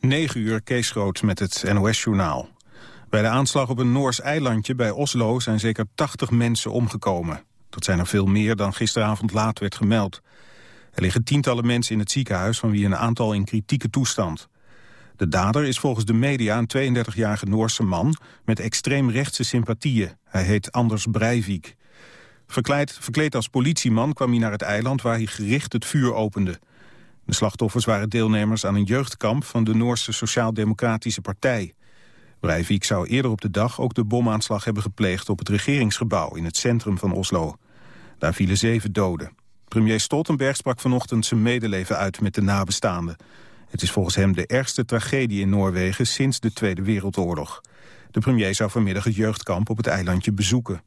9 uur, Kees Groot met het NOS-journaal. Bij de aanslag op een Noors eilandje bij Oslo zijn zeker 80 mensen omgekomen. Dat zijn er veel meer dan gisteravond laat werd gemeld. Er liggen tientallen mensen in het ziekenhuis, van wie een aantal in kritieke toestand. De dader is volgens de media een 32-jarige Noorse man met extreem rechtse sympathieën. Hij heet Anders Breivik. Verkleed, verkleed als politieman kwam hij naar het eiland waar hij gericht het vuur opende. De slachtoffers waren deelnemers aan een jeugdkamp van de Noorse Sociaal-Democratische Partij. Breivik zou eerder op de dag ook de bomaanslag hebben gepleegd op het regeringsgebouw in het centrum van Oslo. Daar vielen zeven doden. Premier Stoltenberg sprak vanochtend zijn medeleven uit met de nabestaanden. Het is volgens hem de ergste tragedie in Noorwegen sinds de Tweede Wereldoorlog. De premier zou vanmiddag het jeugdkamp op het eilandje bezoeken.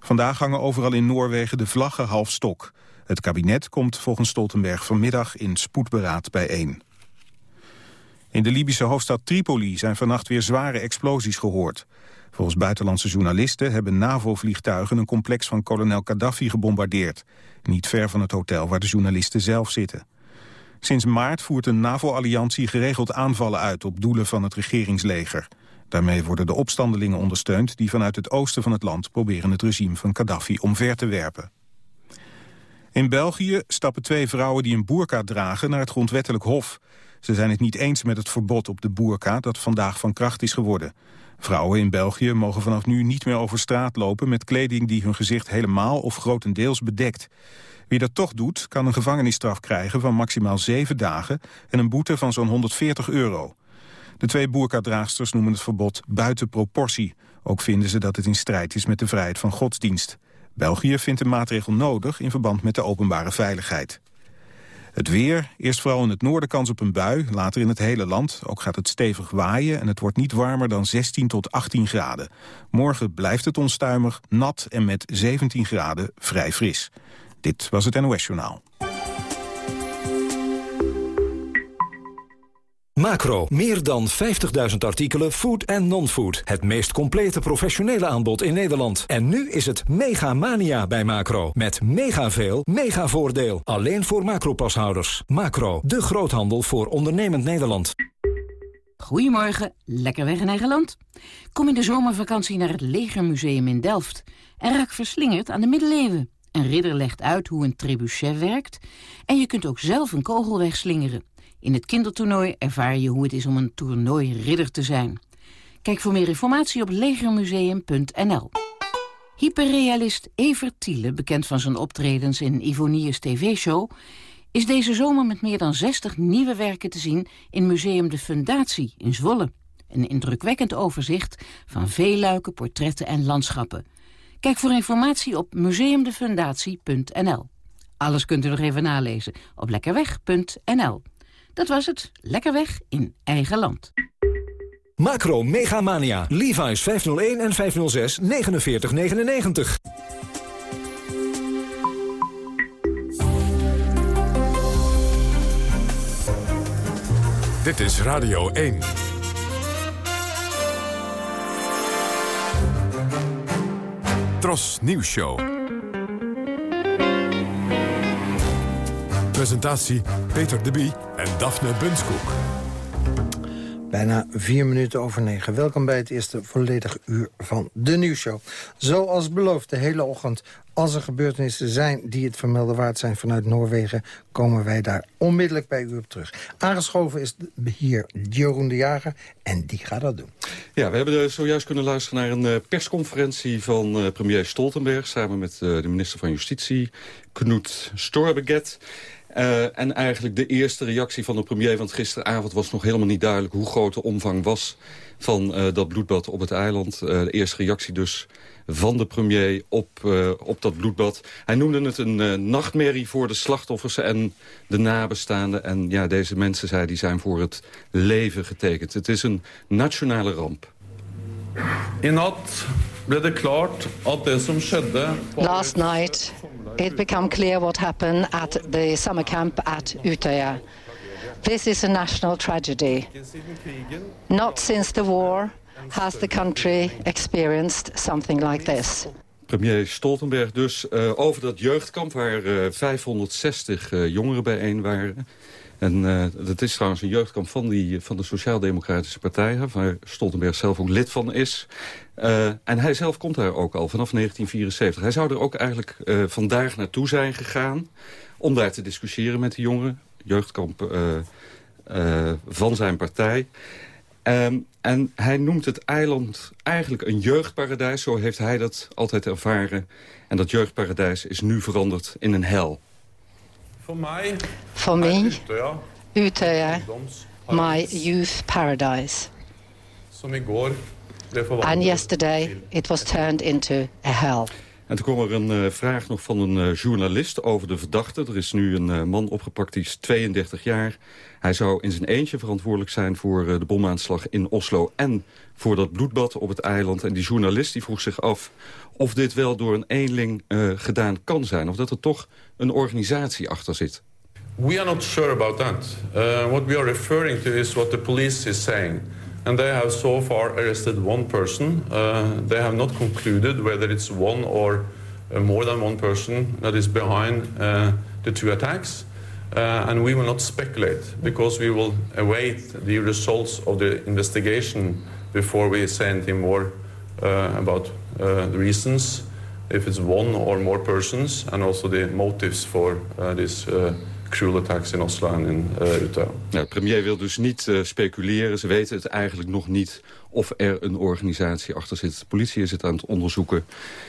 Vandaag hangen overal in Noorwegen de vlaggen half stok. Het kabinet komt volgens Stoltenberg vanmiddag in spoedberaad bijeen. In de Libische hoofdstad Tripoli zijn vannacht weer zware explosies gehoord. Volgens buitenlandse journalisten hebben NAVO-vliegtuigen een complex van kolonel Gaddafi gebombardeerd. Niet ver van het hotel waar de journalisten zelf zitten. Sinds maart voert de NAVO-alliantie geregeld aanvallen uit op doelen van het regeringsleger. Daarmee worden de opstandelingen ondersteund die vanuit het oosten van het land proberen het regime van Gaddafi omver te werpen. In België stappen twee vrouwen die een boerka dragen naar het grondwettelijk hof. Ze zijn het niet eens met het verbod op de boerka dat vandaag van kracht is geworden. Vrouwen in België mogen vanaf nu niet meer over straat lopen met kleding die hun gezicht helemaal of grotendeels bedekt. Wie dat toch doet, kan een gevangenisstraf krijgen van maximaal zeven dagen en een boete van zo'n 140 euro. De twee boerka-draagsters noemen het verbod buiten proportie. Ook vinden ze dat het in strijd is met de vrijheid van godsdienst. België vindt de maatregel nodig in verband met de openbare veiligheid. Het weer, eerst vooral in het noorden kans op een bui, later in het hele land. Ook gaat het stevig waaien en het wordt niet warmer dan 16 tot 18 graden. Morgen blijft het onstuimig, nat en met 17 graden vrij fris. Dit was het NOS Journaal. Macro, meer dan 50.000 artikelen, food en non-food. Het meest complete professionele aanbod in Nederland. En nu is het mega mania bij Macro. Met mega veel, mega voordeel. Alleen voor Macro-pashouders. Macro, de groothandel voor ondernemend Nederland. Goedemorgen, lekker weg in eigen land. Kom in de zomervakantie naar het Legermuseum in Delft. En raak verslingerd aan de middeleeuwen. Een ridder legt uit hoe een trebuchet werkt. En je kunt ook zelf een kogel wegslingeren. In het kindertoernooi ervaar je hoe het is om een toernooiridder te zijn. Kijk voor meer informatie op legermuseum.nl. Hyperrealist Evert Thiele, bekend van zijn optredens in Ivoniers TV-show... is deze zomer met meer dan 60 nieuwe werken te zien in Museum de Fundatie in Zwolle. Een indrukwekkend overzicht van veeluiken, portretten en landschappen. Kijk voor informatie op museumdefundatie.nl. Alles kunt u nog even nalezen op lekkerweg.nl. Dat was het. Lekker weg in eigen land. Macro Megamania. Levi's 501 en 506 4999. Dit is Radio 1. Tros Nieuws Show. Presentatie Peter de Bie en Daphne Bunskoek. Bijna vier minuten over negen. Welkom bij het eerste volledige uur van de nieuwsshow. Zoals beloofd, de hele ochtend, als er gebeurtenissen zijn... die het vermelden waard zijn vanuit Noorwegen... komen wij daar onmiddellijk bij u op terug. Aangeschoven is hier Jeroen de Jager en die gaat dat doen. Ja, we hebben zojuist kunnen luisteren naar een eh, persconferentie... van eh, premier Stoltenberg samen met eh, de minister van Justitie... Knut Storbeget. Uh, en eigenlijk de eerste reactie van de premier... want gisteravond was nog helemaal niet duidelijk... hoe groot de omvang was van uh, dat bloedbad op het eiland. Uh, de eerste reactie dus van de premier op, op dat bloedbad. Hij noemde het een nachtmerrie voor de slachtoffers en de nabestaanden. En ja, deze mensen, zei die zijn voor het leven getekend. Het is een nationale ramp. In natt blev det klart att det som skedde... Last night it became clear what happened at the summer camp at Utøya. This is a national tragedy. Not since the war has the country experienced something like this. Premier Stoltenberg dus uh, over dat jeugdkamp waar uh, 560 uh, jongeren bijeen waren. En uh, dat is trouwens een jeugdkamp van, die, van de Sociaal-Democratische Partij... waar Stoltenberg zelf ook lid van is. Uh, en hij zelf komt daar ook al vanaf 1974. Hij zou er ook eigenlijk uh, vandaag naartoe zijn gegaan... om daar te discussiëren met de jongeren. Jeugdkamp van zijn partij. Um, en hij noemt het eiland eigenlijk een jeugdparadijs. Zo heeft hij dat altijd ervaren. En dat jeugdparadijs is nu veranderd in een hel. Voor mij... Utøya. My youth paradise. And yesterday it was turned into a hell. En toen kwam er een uh, vraag nog van een uh, journalist over de verdachte. Er is nu een uh, man opgepakt, die is 32 jaar. Hij zou in zijn eentje verantwoordelijk zijn voor de bomaanslag in Oslo... en voor dat bloedbad op het eiland. En die journalist die vroeg zich af of dit wel door een eenling gedaan kan zijn. Of dat er toch een organisatie achter zit. We are not sure about that. Uh, what we are referring to is what the police is saying. And they have so far arrested one person. Uh, they have not concluded whether it's one or uh, more than one person that is behind uh, the two attacks. Uh, and we will not speculate because we will await the results of the investigation before we say anything more uh, about uh, the reasons, if it's one or more persons, and also the motives for this cruel attacks in Oslo en uh, Utah. Ja, de premier wil dus niet uh, speculeren. Ze weten het eigenlijk nog niet of er een organisatie achter zit. De politie is het aan het onderzoeken.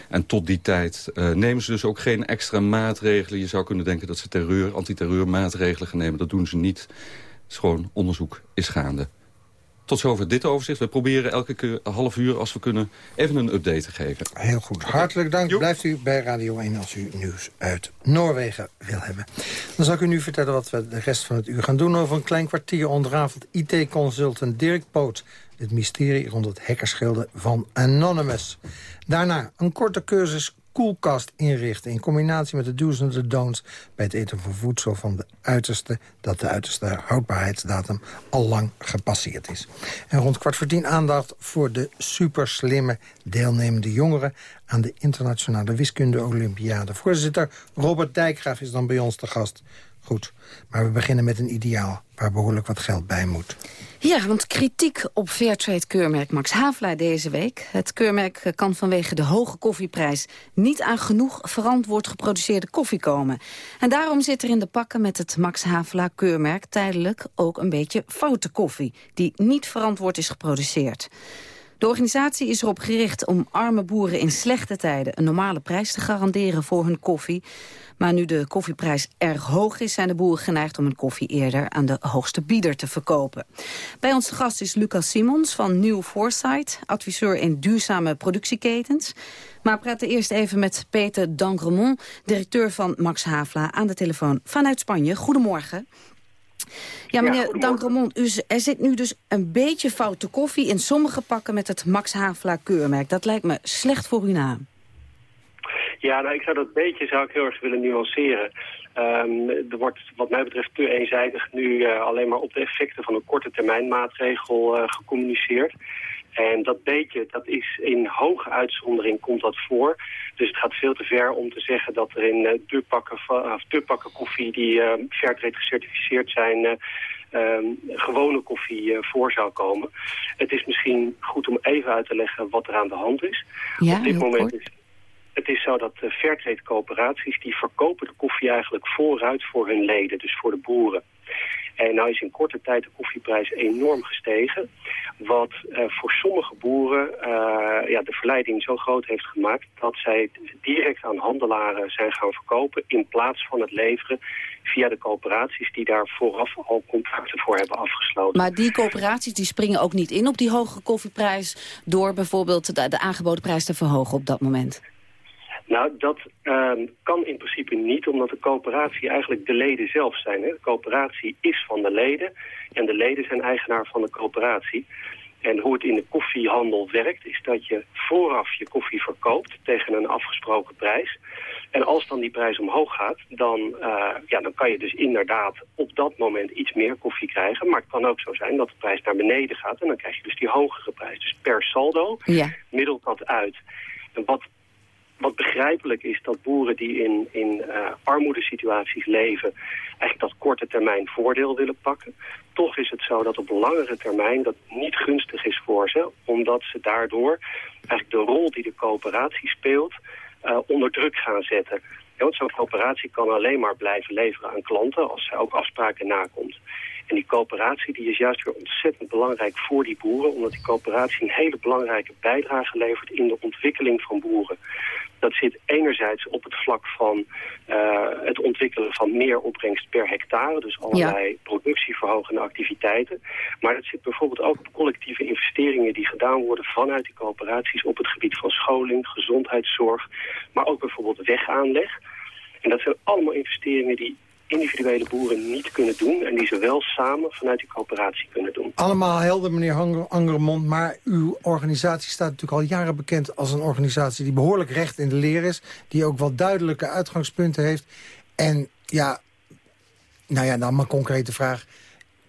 En tot die tijd uh, nemen ze dus ook geen extra maatregelen. Je zou kunnen denken dat ze terreur, antiterreurmaatregelen gaan nemen. Dat doen ze niet. Het is gewoon onderzoek is gaande. Tot zover dit overzicht. We proberen elke keer half uur, als we kunnen, even een update te geven. Heel goed. Hartelijk dank. Blijft u bij Radio 1 als u nieuws uit Noorwegen wil hebben. Dan zal ik u nu vertellen wat we de rest van het uur gaan doen. Over een klein kwartier onderavond IT-consultant Dirk Poot... het mysterie rond het hackerschilden van Anonymous. Daarna een korte cursus koelkast inrichten... in combinatie met de do's en de bij het eten van voedsel van de uiterste... dat de uiterste houdbaarheidsdatum al lang gepasseerd is. En rond kwart voor tien aandacht voor de superslimme deelnemende jongeren... aan de Internationale Wiskunde Olympiade. Voorzitter Robert Dijkgraaf is dan bij ons te gast. Goed, maar we beginnen met een ideaal waar behoorlijk wat geld bij moet. Ja, want kritiek op Fairtrade-keurmerk Max Havelaar deze week. Het keurmerk kan vanwege de hoge koffieprijs... niet aan genoeg verantwoord geproduceerde koffie komen. En daarom zit er in de pakken met het Max Havelaar-keurmerk... tijdelijk ook een beetje foute koffie... die niet verantwoord is geproduceerd. De organisatie is erop gericht om arme boeren in slechte tijden... een normale prijs te garanderen voor hun koffie. Maar nu de koffieprijs erg hoog is... zijn de boeren geneigd om hun koffie eerder aan de hoogste bieder te verkopen. Bij ons gast is Lucas Simons van New Foresight... adviseur in duurzame productieketens. Maar we praten eerst even met Peter Dangremont... directeur van Max Havela aan de telefoon vanuit Spanje. Goedemorgen. Ja, meneer ja, er zit nu dus een beetje foute koffie... in sommige pakken met het Max Havelaar keurmerk. Dat lijkt me slecht voor uw naam. Ja, nou, ik zou dat beetje zou ik heel erg willen nuanceren. Um, er wordt wat mij betreft te eenzijdig nu uh, alleen maar op de effecten van een korte termijn maatregel uh, gecommuniceerd. En dat beetje, dat is in hoge uitzondering komt dat voor. Dus het gaat veel te ver om te zeggen dat er in uh, de, pakken, pakken koffie die uh, Fairtrade gecertificeerd zijn... Uh, gewone koffie voor zou komen. Het is misschien goed om even uit te leggen wat er aan de hand is. Ja, Op dit moment kort. is het is zo dat de fairtrade coöperaties... die verkopen de koffie eigenlijk vooruit voor hun leden, dus voor de boeren. En nou is in korte tijd de koffieprijs enorm gestegen. Wat uh, voor sommige boeren uh, ja, de verleiding zo groot heeft gemaakt... dat zij direct aan handelaren zijn gaan verkopen... in plaats van het leveren via de coöperaties... die daar vooraf al contracten voor hebben afgesloten. Maar die coöperaties die springen ook niet in op die hoge koffieprijs... door bijvoorbeeld de, de aangeboden prijs te verhogen op dat moment? Nou, dat uh, kan in principe niet, omdat de coöperatie eigenlijk de leden zelf zijn. Hè? De coöperatie is van de leden en de leden zijn eigenaar van de coöperatie. En hoe het in de koffiehandel werkt, is dat je vooraf je koffie verkoopt tegen een afgesproken prijs. En als dan die prijs omhoog gaat, dan, uh, ja, dan kan je dus inderdaad op dat moment iets meer koffie krijgen. Maar het kan ook zo zijn dat de prijs naar beneden gaat en dan krijg je dus die hogere prijs. Dus per saldo ja. middelt dat uit. En wat wat begrijpelijk is dat boeren die in, in uh, armoedesituaties leven... eigenlijk dat korte termijn voordeel willen pakken. Toch is het zo dat op langere termijn dat niet gunstig is voor ze... omdat ze daardoor eigenlijk de rol die de coöperatie speelt uh, onder druk gaan zetten. want zo'n coöperatie kan alleen maar blijven leveren aan klanten... als zij ook afspraken nakomt. En die coöperatie die is juist weer ontzettend belangrijk voor die boeren... omdat die coöperatie een hele belangrijke bijdrage levert in de ontwikkeling van boeren. Dat zit enerzijds op het vlak van uh, het ontwikkelen van meer opbrengst per hectare. Dus allerlei ja. productieverhogende activiteiten. Maar dat zit bijvoorbeeld ook op collectieve investeringen die gedaan worden vanuit die coöperaties op het gebied van scholing, gezondheidszorg. Maar ook bijvoorbeeld wegaanleg. En dat zijn allemaal investeringen die individuele boeren niet kunnen doen... en die ze wel samen vanuit die coöperatie kunnen doen. Allemaal helder, meneer Angermond. Maar uw organisatie staat natuurlijk al jaren bekend als een organisatie... die behoorlijk recht in de leer is. Die ook wel duidelijke uitgangspunten heeft. En ja, nou ja, dan mijn concrete vraag.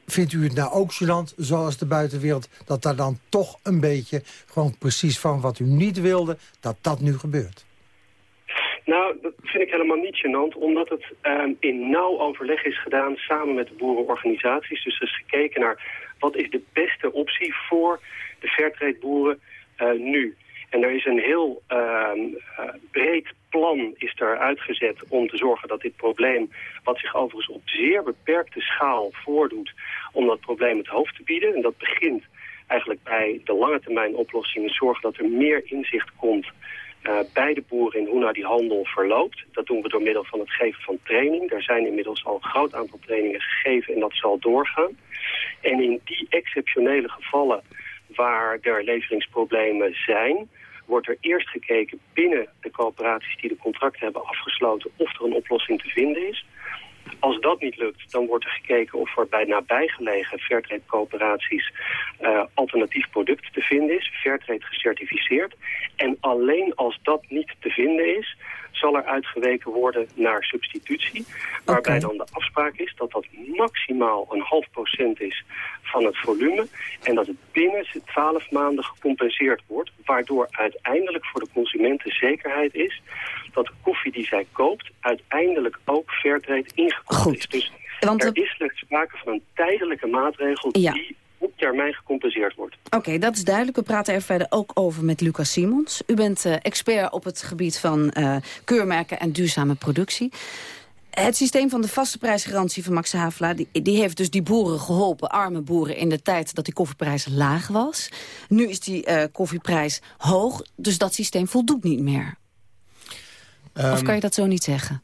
Vindt u het nou ook gênant, zoals de buitenwereld... dat daar dan toch een beetje, gewoon precies van wat u niet wilde... dat dat nu gebeurt? Nou, dat vind ik helemaal niet gênant, omdat het um, in nauw overleg is gedaan samen met de boerenorganisaties. Dus er is gekeken naar wat is de beste optie voor de fairtrade boeren uh, nu. En er is een heel uh, breed plan is er uitgezet om te zorgen dat dit probleem, wat zich overigens op zeer beperkte schaal voordoet, om dat probleem het hoofd te bieden. En dat begint eigenlijk bij de lange termijn oplossingen zorgen dat er meer inzicht komt uh, bij de boeren in hoe nou die handel verloopt. Dat doen we door middel van het geven van training. Er zijn inmiddels al een groot aantal trainingen gegeven en dat zal doorgaan. En in die exceptionele gevallen waar er leveringsproblemen zijn... wordt er eerst gekeken binnen de coöperaties die de contracten hebben afgesloten... of er een oplossing te vinden is. Als dat niet lukt, dan wordt er gekeken of er bij nabijgelegen Fairtrade coöperaties uh, alternatief product te vinden is, Fairtrade gecertificeerd. En alleen als dat niet te vinden is, zal er uitgeweken worden naar substitutie. Waarbij dan de afspraak is dat dat maximaal een half procent is van het volume. En dat het binnen 12 maanden gecompenseerd wordt. Waardoor uiteindelijk voor de consumenten zekerheid is dat de koffie die zij koopt uiteindelijk ook fairtrade ingekocht is. Dus er is slechts sprake van een tijdelijke maatregel die op termijn gecompenseerd wordt. Oké, dat is duidelijk. We praten er verder ook over met Lucas Simons. U bent uh, expert op het gebied van uh, keurmerken en duurzame productie. Het systeem van de vaste prijsgarantie van Max Havelaar... Die, die, heeft dus die boeren geholpen, arme boeren... in de tijd dat die koffieprijs laag was. Nu is die uh, koffieprijs hoog, dus dat systeem voldoet niet meer. Of kan je dat zo niet zeggen?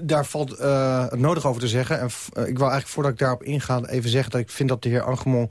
Daar valt uh, het nodig over te zeggen. En ik wil eigenlijk voordat ik daarop inga even zeggen... dat ik vind dat de heer Angemon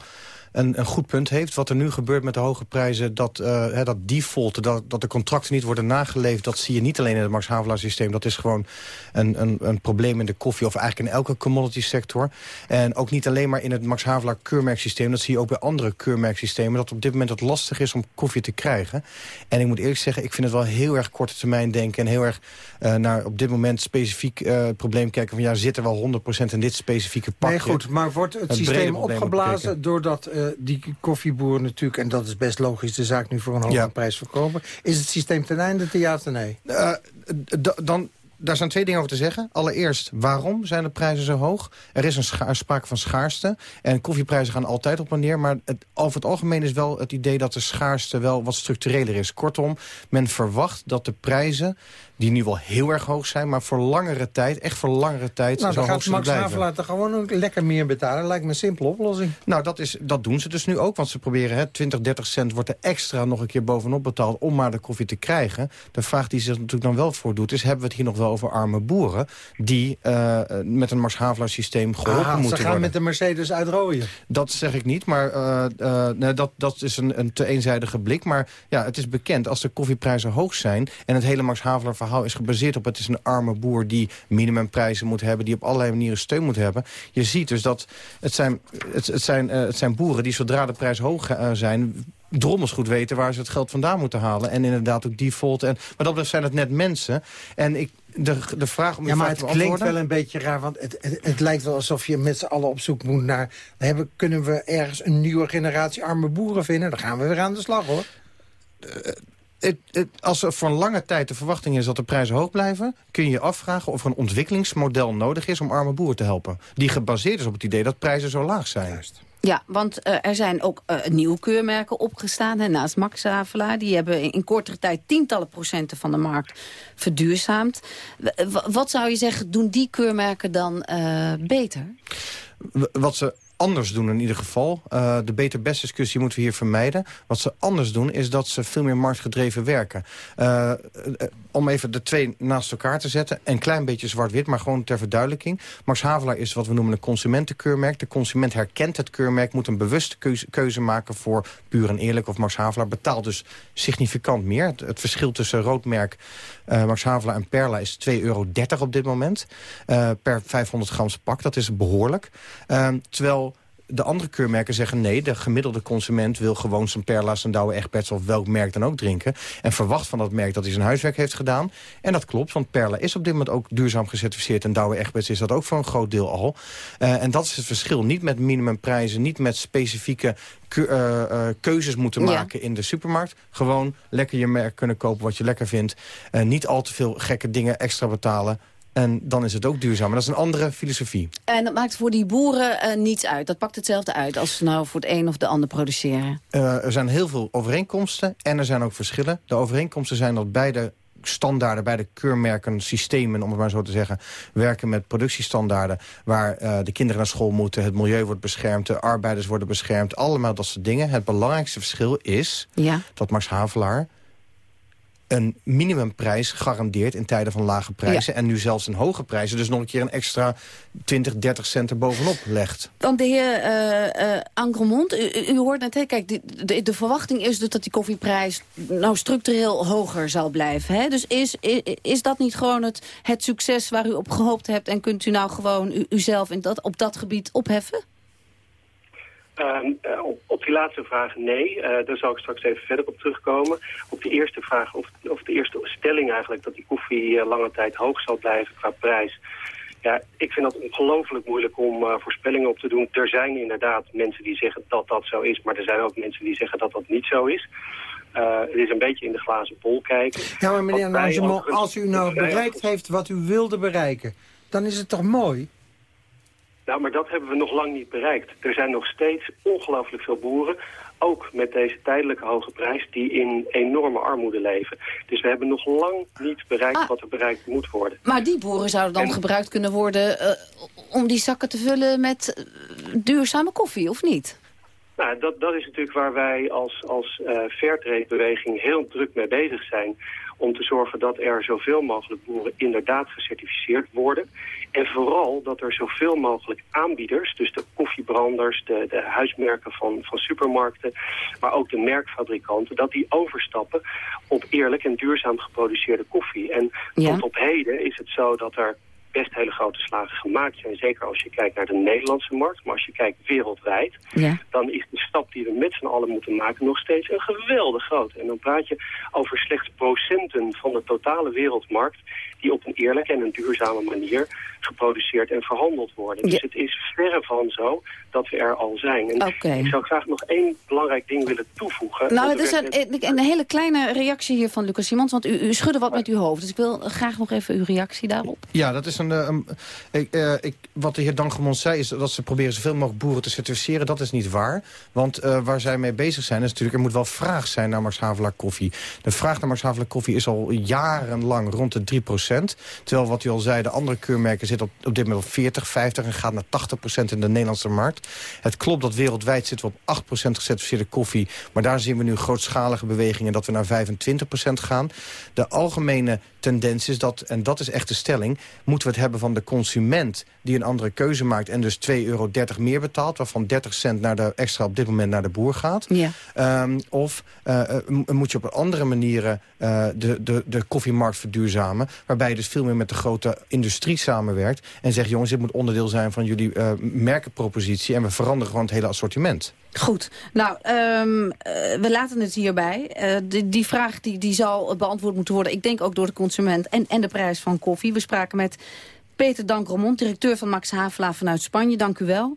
een, een goed punt heeft. Wat er nu gebeurt met de hoge prijzen, dat, uh, dat default, dat, dat de contracten niet worden nageleefd... dat zie je niet alleen in het Max Havelaar systeem. Dat is gewoon een, een, een probleem in de koffie of eigenlijk in elke commodity sector. En ook niet alleen maar in het Max Havelaar keurmerksysteem. Dat zie je ook bij andere keurmerksystemen. Dat op dit moment het lastig is om koffie te krijgen. En ik moet eerlijk zeggen, ik vind het wel heel erg korte termijn denken... en heel erg uh, naar op dit moment specifiek uh, probleem kijken... van ja, zit er wel 100% in dit specifieke pakje? Nee, goed, maar wordt het, het systeem opgeblazen doordat uh, die koffieboeren natuurlijk... en dat is best logisch, de zaak nu voor een hoge ja. prijs verkopen... is het systeem ten einde, te ja of nee? dan daar zijn twee dingen over te zeggen. Allereerst, waarom zijn de prijzen zo hoog? Er is een sprake van schaarste. En koffieprijzen gaan altijd op en neer. Maar het, over het algemeen is wel het idee dat de schaarste wel wat structureler is. Kortom, men verwacht dat de prijzen die nu wel heel erg hoog zijn... maar voor langere tijd, echt voor langere tijd nou, zo hoog zullen blijven. Max laten gewoon ook lekker meer betalen. Lijkt me een simpele oplossing. Nou, dat, is, dat doen ze dus nu ook. Want ze proberen hè, 20, 30 cent wordt er extra nog een keer bovenop betaald... om maar de koffie te krijgen. De vraag die zich natuurlijk dan wel voordoet is... hebben we het hier nog wel over arme boeren... die uh, met een Max Havelaar systeem geholpen ah, moeten worden. Ze gaan met de Mercedes uitrooien. Dat zeg ik niet, maar uh, uh, nee, dat, dat is een, een te eenzijdige blik. Maar ja, het is bekend als de koffieprijzen hoog zijn... en het hele Max Havelaar verhaal is gebaseerd op... het is een arme boer die minimumprijzen moet hebben... die op allerlei manieren steun moet hebben. Je ziet dus dat het zijn, het, het zijn, uh, het zijn boeren die zodra de prijs hoog uh, zijn drommels goed weten waar ze het geld vandaan moeten halen. En inderdaad ook default. En, maar dat zijn het net mensen. En ik, de, de vraag om ja, maar het klinkt wel een beetje raar, want het, het, het, lijkt wel alsof je met z'n allen op zoek moet naar... Hebben, kunnen we ergens een nieuwe generatie arme boeren vinden? Dan gaan we weer aan de slag, hoor. Uh, het, het, als er voor een lange tijd de verwachting is dat de prijzen hoog blijven... kun je je afvragen of er een ontwikkelingsmodel nodig is om arme boeren te helpen. Die gebaseerd is op het idee dat prijzen zo laag zijn. Juist. Ja, want uh, er zijn ook uh, nieuwe keurmerken opgestaan. Hè, naast Max Havelaar. Die hebben in, in kortere tijd tientallen procenten van de markt verduurzaamd. W wat zou je zeggen, doen die keurmerken dan uh, beter? Wat ze anders doen in ieder geval. Uh, de beter-best discussie moeten we hier vermijden. Wat ze anders doen is dat ze veel meer marktgedreven werken. Uh, om even de twee naast elkaar te zetten. Een klein beetje zwart-wit, maar gewoon ter verduidelijking. Max Havelaar is wat we noemen een consumentenkeurmerk. De consument herkent het keurmerk, moet een bewuste keuze, maken voor puur en eerlijk. Of Max Havelaar betaalt dus significant meer. Het, verschil tussen roodmerk Max Havelaar en Perla is 2,30 euro op dit moment. Per 500 grams pak, dat is behoorlijk. Uh, terwijl de andere keurmerken zeggen nee, de gemiddelde consument wil gewoon zijn Perla, zijn Douwe Egberts of welk merk dan ook drinken. En verwacht van dat merk dat hij zijn huiswerk heeft gedaan. En dat klopt, want Perla is op dit moment ook duurzaam gecertificeerd en Douwe Egberts is dat ook voor een groot deel al. Uh, en dat is het verschil. Niet met minimumprijzen, niet met specifieke ke uh, uh, keuzes moeten maken ja. in de supermarkt. Gewoon lekker je merk kunnen kopen wat je lekker vindt. niet al te veel gekke dingen extra betalen. En dan is het ook duurzaam. Maar dat is een andere filosofie. En dat maakt voor die boeren uh, niets uit. Dat pakt hetzelfde uit als ze nou voor het een of de ander produceren. Uh, er zijn heel veel overeenkomsten en er zijn ook verschillen. De overeenkomsten zijn dat beide standaarden, beide keurmerken, systemen, om het maar zo te zeggen, werken met productiestandaarden waar uh, de kinderen naar school moeten, het milieu wordt beschermd, de arbeiders worden beschermd, allemaal dat soort dingen. Het belangrijkste verschil is ja. dat Max Havelaar een minimumprijs garandeert in tijden van lage prijzen... Ja. en nu zelfs een hoge prijzen, dus nog een keer een extra 20, 30 cent er bovenop legt. Want de heer uh, uh, Angremont, u, u, hoort net, hè, kijk, de, de, de, verwachting is dus dat die koffieprijs nou structureel hoger zal blijven. Hè? Dus is, is, is dat niet gewoon het, het succes waar u op gehoopt hebt... en kunt u nou gewoon u, uzelf in dat, op dat gebied opheffen? Uh, op, op, die laatste vraag nee, uh, daar zal ik straks even verder op terugkomen. Op de eerste vraag, of, of de eerste stelling eigenlijk... dat die koffie uh, lange tijd hoog zal blijven qua prijs... Ja, ik vind dat ongelooflijk moeilijk om voorspellingen op te doen. Er zijn inderdaad mensen die zeggen dat dat zo is... maar er zijn ook mensen die zeggen dat dat niet zo is. Het is een beetje in de glazen bol kijken. Ja, maar meneer als u nou bereikt heeft wat u wilde bereiken... dan is het toch mooi? Nou, maar dat hebben we nog lang niet bereikt. Er zijn nog steeds ongelooflijk veel boeren, ook met deze tijdelijke hoge prijs, die in enorme armoede leven. Dus we hebben nog lang niet bereikt ah. wat er bereikt moet worden. Maar die boeren zouden dan en... gebruikt kunnen worden uh, om die zakken te vullen met duurzame koffie, of niet? Nou, dat, dat is natuurlijk waar wij als, als uh, Fairtrade-beweging heel druk mee bezig zijn om te zorgen dat er zoveel mogelijk boeren inderdaad gecertificeerd worden. En vooral dat er zoveel mogelijk aanbieders, dus de koffiebranders, de, de huismerken van, van supermarkten, maar ook de merkfabrikanten, dat die overstappen op eerlijk en duurzaam geproduceerde koffie. En ja. tot op heden is het zo dat er best hele grote slagen gemaakt zijn. Zeker als je kijkt naar de Nederlandse markt. Maar als je kijkt wereldwijd, ja. dan is de stap die we met z'n allen moeten maken nog steeds een geweldig groot. En dan praat je over slechts procenten van de totale wereldmarkt die op een eerlijke en een duurzame manier geproduceerd en verhandeld worden. Dus ja. het is verre van zo dat we er al zijn. En okay. ik zou graag nog één belangrijk ding willen toevoegen. Nou, het is een, net... een, hele kleine reactie hier van Lucas Simons, want u, u schudde wat met uw hoofd. Dus ik wil graag nog even uw reactie daarop. Ja, dat is een... ik, uh, ik, wat de heer Dangemont zei, is dat ze proberen zoveel mogelijk boeren te certificeren. Dat is niet waar. Want uh, waar zij mee bezig zijn, is natuurlijk... er moet wel vraag zijn naar Max Havelaar koffie. De vraag naar Max Havelaar koffie is al jarenlang rond de 3% Terwijl, wat u al zei, de andere keurmerken zitten op, op dit moment op 40, 50... en gaat naar 80% in de Nederlandse markt. Het klopt dat wereldwijd zitten we op 8% gecertificeerde koffie. Maar daar zien we nu grootschalige bewegingen dat we naar 25% gaan. De algemene tendens is dat, en dat is echt de stelling... moeten we het hebben van de consument die een andere keuze maakt... en dus 2,30 euro meer betaalt... waarvan 30 cent naar de, extra op dit moment naar de boer gaat. Ja. Um, of uh, moet je op andere manieren uh, de, de, de koffiemarkt verduurzamen... waarbij je dus veel meer met de grote industrie samenwerkt... en zegt, jongens, dit moet onderdeel zijn van jullie uh, merkenpropositie... en we veranderen gewoon het hele assortiment. Goed. Nou, um, uh, we laten het hierbij. Uh, die, die vraag die, die zal beantwoord moeten worden. Ik denk ook door de consument en, en de prijs van koffie. We spraken met Peter Dankromont, directeur van Max Havelaar vanuit Spanje, dank u wel.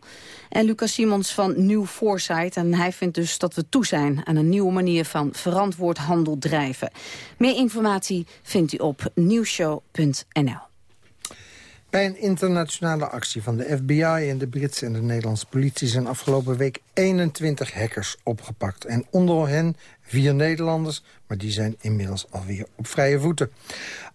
En Lucas Simons van New Foresight. En hij vindt dus dat we toe zijn aan een nieuwe manier van verantwoord handel drijven. Meer informatie vindt u op nieuwshow.nl. Bij een internationale actie van de FBI en de Britse en de Nederlandse politie... zijn afgelopen week 21 hackers opgepakt. En onder hen vier Nederlanders, maar die zijn inmiddels alweer op vrije voeten.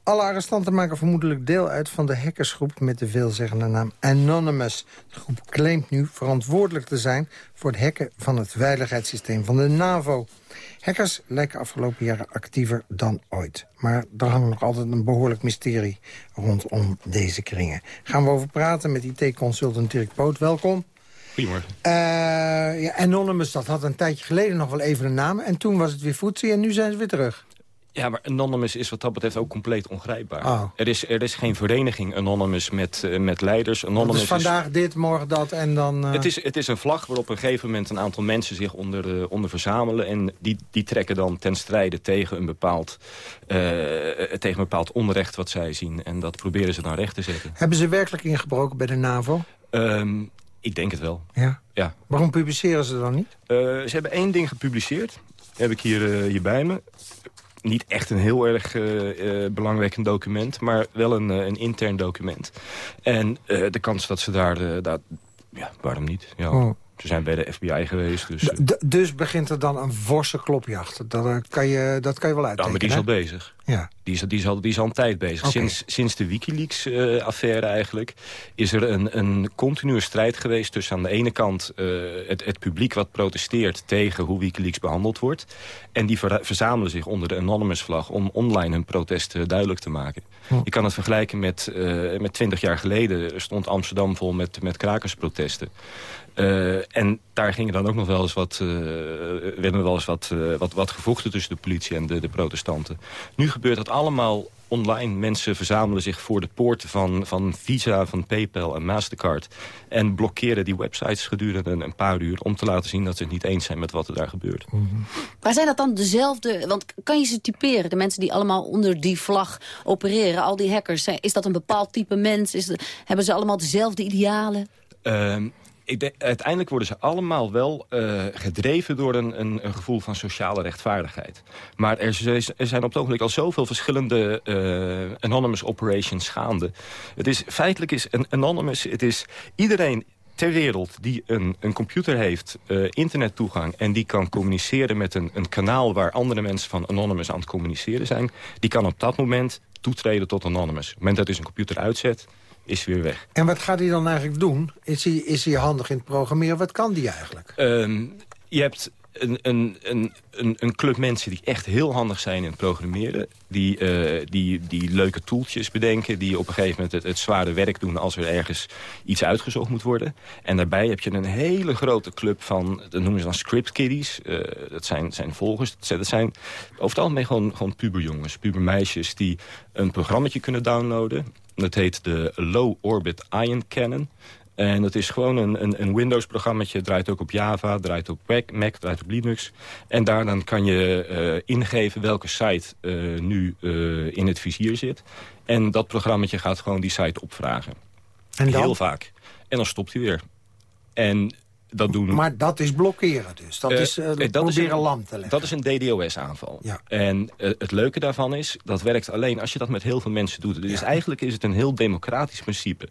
Alle arrestanten maken vermoedelijk deel uit van de hackersgroep... met de veelzeggende naam Anonymous. De groep claimt nu verantwoordelijk te zijn... voor het hacken van het veiligheidssysteem van de NAVO. Hackers lijken afgelopen jaren actiever dan ooit. Maar er hangt nog altijd een behoorlijk mysterie rondom deze kringen. Gaan we over praten met IT-consultant Dirk Poot. Welkom. Goedemorgen. Uh, ja, Anonymous, dat had een tijdje geleden nog wel even een naam. En toen was het weer voetzie en nu zijn ze weer terug. Ja, maar Anonymous is wat dat betreft ook compleet ongrijpbaar. Oh. Er, is, er is geen vereniging Anonymous met, uh, met leiders. Anonymous dus vandaag is, dit, morgen dat en dan... Uh... Het, is, het is een vlag waarop op een gegeven moment een aantal mensen zich onder, uh, onder verzamelen. En die, die trekken dan ten strijde tegen een, bepaald, tegen een bepaald onrecht wat zij zien. En dat proberen ze dan recht te zetten. Hebben ze werkelijk ingebroken bij de NAVO? Um, ik denk het wel. Ja? ja. Waarom publiceren ze dan niet? ze hebben één ding gepubliceerd. heb ik hier, hier bij me niet echt een heel erg uh, uh, belangwekkend document... maar wel een, uh, een intern document. En de kans dat ze daar... daar ja, waarom niet? Ja. Oh. Ze zijn bij de FBI geweest. Dus, D dus begint er dan een forse klopjacht. Dat kan je, dat kan je wel uittekenen. Ja, maar die is al bezig. Ja. Die is, die, is al, die is al een tijd bezig. Okay. Sinds, sinds de Wikileaks-affaire eigenlijk... is er een, een continue strijd geweest tussen aan de ene kant... Uh, het, het publiek wat protesteert tegen hoe Wikileaks behandeld wordt. En die ver, verzamelen zich onder de Anonymous-vlag... om online hun protest duidelijk te maken. Hm. Je kan het vergelijken met, met 20 jaar geleden... stond Amsterdam vol met, met krakersprotesten. Uh, en daar gingen dan ook nog wel eens wat, uh, werden wel eens wat, uh, wat, wat gevochten tussen de politie en de, de protestanten. Nu gebeurt dat allemaal online. Mensen verzamelen zich voor de poorten van, van Visa, van PayPal en Mastercard. En blokkeren die websites gedurende een, paar uur... om te laten zien dat ze het niet eens zijn met wat er daar gebeurt. Mm -hmm. Maar zijn dat dan dezelfde... Want kan je ze typeren, de mensen die allemaal onder die vlag opereren... al die hackers, is dat een bepaald type mens? Is de, hebben ze allemaal dezelfde idealen? Uh, ik uiteindelijk worden ze allemaal wel uh, gedreven door een, een, een, gevoel van sociale rechtvaardigheid. Maar er, er zijn op het ogenblik al zoveel verschillende uh, anonymous operations gaande. Het is, feitelijk is een anonymous, het is iedereen ter wereld die een, een computer heeft, uh, internettoegang... en die kan communiceren met een, een kanaal waar andere mensen van Anonymous aan het communiceren zijn... die kan op dat moment toetreden tot Anonymous. Op het moment dat hij zijn computer uitzet, is weer weg. En wat gaat hij dan eigenlijk doen? Is hij, is hij handig in het programmeren? Wat kan die eigenlijk? Um, je hebt een, een, een, een, club mensen die echt heel handig zijn in het programmeren. Die, uh, die, die leuke toeltjes bedenken. Die op een gegeven moment het, het zware werk doen als er ergens iets uitgezocht moet worden. En daarbij heb je een hele grote club van, dat noemen ze dan script kiddies. Uh, dat zijn, zijn volgers. Dat zijn over het algemeen gewoon, gewoon puberjongens, pubermeisjes die een programmaatje kunnen downloaden. Dat heet de Low Orbit Ion Cannon. En dat is gewoon een, een, een Windows-programmaatje. draait ook op Java, draait op Mac, draait op Linux. En daar dan kan je uh, ingeven welke site uh, nu uh, in het vizier zit. En dat programmaatje gaat gewoon die site opvragen. En dan? Heel vaak. En dan stopt hij weer. En dat doen... Maar dat is blokkeren dus? Dat is uh, dat proberen is een, lam te leggen? Dat is een DDoS-aanval. Ja. En uh, het leuke daarvan is, dat werkt alleen als je dat met heel veel mensen doet. Dus ja. eigenlijk is het een heel democratisch principe.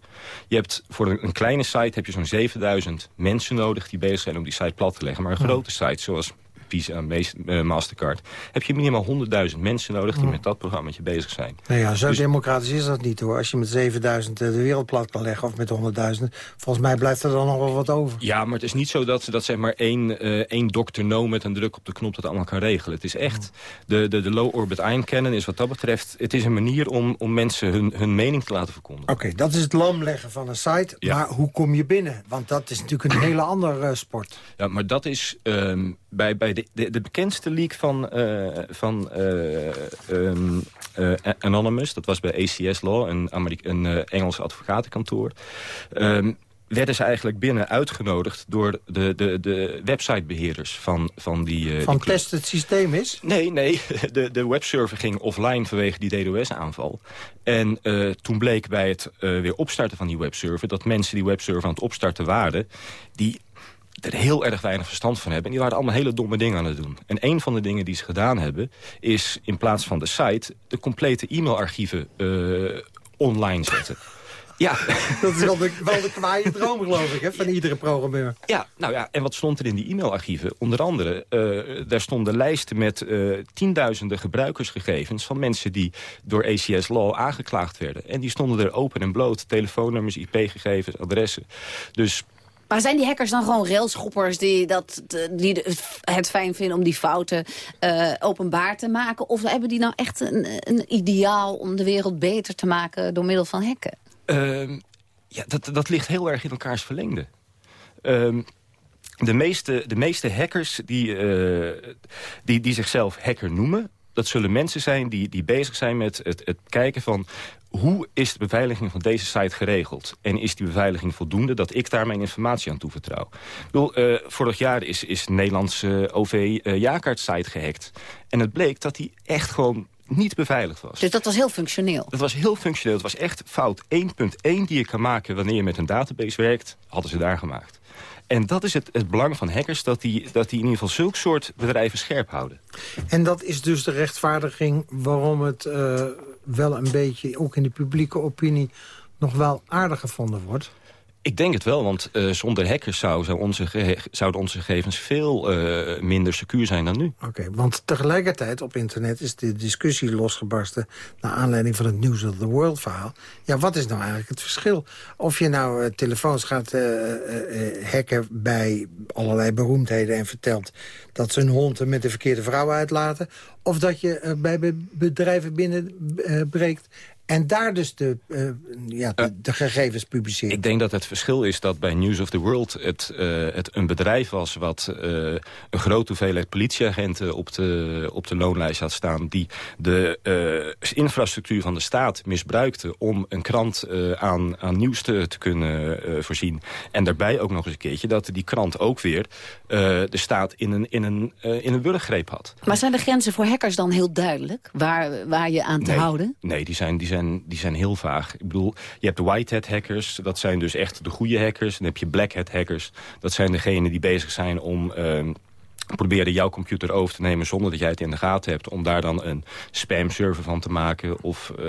Je hebt voor een, een kleine site heb je zo'n 7000 mensen nodig... die bezig zijn om die site plat te leggen. Maar een grote site, zoals Visa, uh, Mastercard... heb je minimaal 100.000 mensen nodig die met dat programma bezig zijn. Nou ja, zo dus, democratisch is dat niet hoor. Als je met 7000 de wereld plat kan leggen of met 100.000... volgens mij blijft er dan nog wel wat over. Ja, maar het is niet zo dat, dat zeg maar één, uh, één dokter no met een druk op de knop dat allemaal kan regelen. Het is echt, de, de, de low orbit ion cannon is wat dat betreft... het is een manier om, om mensen hun, hun mening te laten verkondigen. Oké, okay, dat is het lam leggen van een site. Ja. Maar hoe kom je binnen? Want dat is natuurlijk een hele andere uh, sport. Ja, maar dat is um, bij, bij de de, de, bekendste leak van, uh, van uh, um, uh, Anonymous... dat was bij ACS Law, een, Amerika een Engels advocatenkantoor... Um, werden ze eigenlijk binnen uitgenodigd... door de, de, de websitebeheerders van, van die... van test het systeem is? Nee, nee. De, de webserver ging offline vanwege die DDoS-aanval. En uh, toen bleek bij het uh, weer opstarten van die webserver... dat mensen die webserver aan het opstarten waren... die er heel erg weinig verstand van hebben. En die waren allemaal hele domme dingen aan het doen. En een van de dingen die ze gedaan hebben... is in plaats van de site de complete e-mailarchieven uh, online zetten. Ja. Dat is wel de, wel de kwaaie droom, geloof ik, hè, van iedere programmeur. Ja, nou ja, en wat stond er in die e-mailarchieven? Onder andere, uh, daar stonden lijsten met uh, tienduizenden gebruikersgegevens... van mensen die door ACS Law aangeklaagd werden. En die stonden er open en bloot. Telefoonnummers, IP-gegevens, adressen. Dus maar zijn die hackers dan gewoon railschoppers die, dat, die het fijn vinden om die fouten uh, openbaar te maken? Of hebben die nou echt een, een, ideaal om de wereld beter te maken door middel van hacken? Uh, ja, dat, dat ligt heel erg in elkaars verlengde. Uh, de, meeste, de meeste hackers die, uh, die, die zichzelf hacker noemen... dat zullen mensen zijn die, die bezig zijn met het, het kijken van hoe is de beveiliging van deze site geregeld? En is die beveiliging voldoende dat ik daar mijn informatie aan toevertrouw? Ik bedoel, uh, vorig jaar is, is de Nederlandse OV-jaarkaart-site gehackt. En het bleek dat die echt gewoon niet beveiligd was. Dus dat was heel functioneel? Dat was heel functioneel. Het was echt fout 1.1 die je kan maken wanneer je met een database werkt. Hadden ze daar gemaakt. En dat is het, het belang van hackers, dat die, dat die in ieder geval zulk soort bedrijven scherp houden. En dat is dus de rechtvaardiging waarom het uh, wel een beetje, ook in de publieke opinie, nog wel aardig gevonden wordt? Ik denk het wel, want uh, zonder hackers zou, zou onze zouden onze gegevens veel uh, minder secuur zijn dan nu. Oké, want tegelijkertijd op internet is de discussie losgebarsten... naar aanleiding van het News of the World verhaal. Ja, wat is nou eigenlijk het verschil? Of je nou uh, telefoons gaat hacken bij allerlei beroemdheden... en vertelt dat ze hun hond met de verkeerde vrouw uitlaten... of dat je bij bedrijven binnenbreekt en daar dus de, uh, ja, de, uh, de, gegevens publiceren. Ik denk dat het verschil is dat bij News of the World... het, uh, het een bedrijf was wat een grote hoeveelheid politieagenten... op de, op de loonlijst had staan... die de infrastructuur van de staat misbruikte... om een krant aan, aan nieuws te, te kunnen voorzien. En daarbij ook nog eens een keertje... dat die krant ook weer de staat in een, in een, in een wurggreep had. Maar zijn de grenzen voor hackers dan heel duidelijk? Waar, waar je aan te nee, houden? Nee, die zijn... Die zijn die zijn heel vaag. Ik bedoel, je hebt de white hat hackers, dat zijn dus echt de goede hackers. En dan heb je black hat hackers, dat zijn degenen die bezig zijn om... Uh, proberen jouw computer over te nemen zonder dat jij het in de gaten hebt... om daar dan een spam-server van te maken. Of, uh,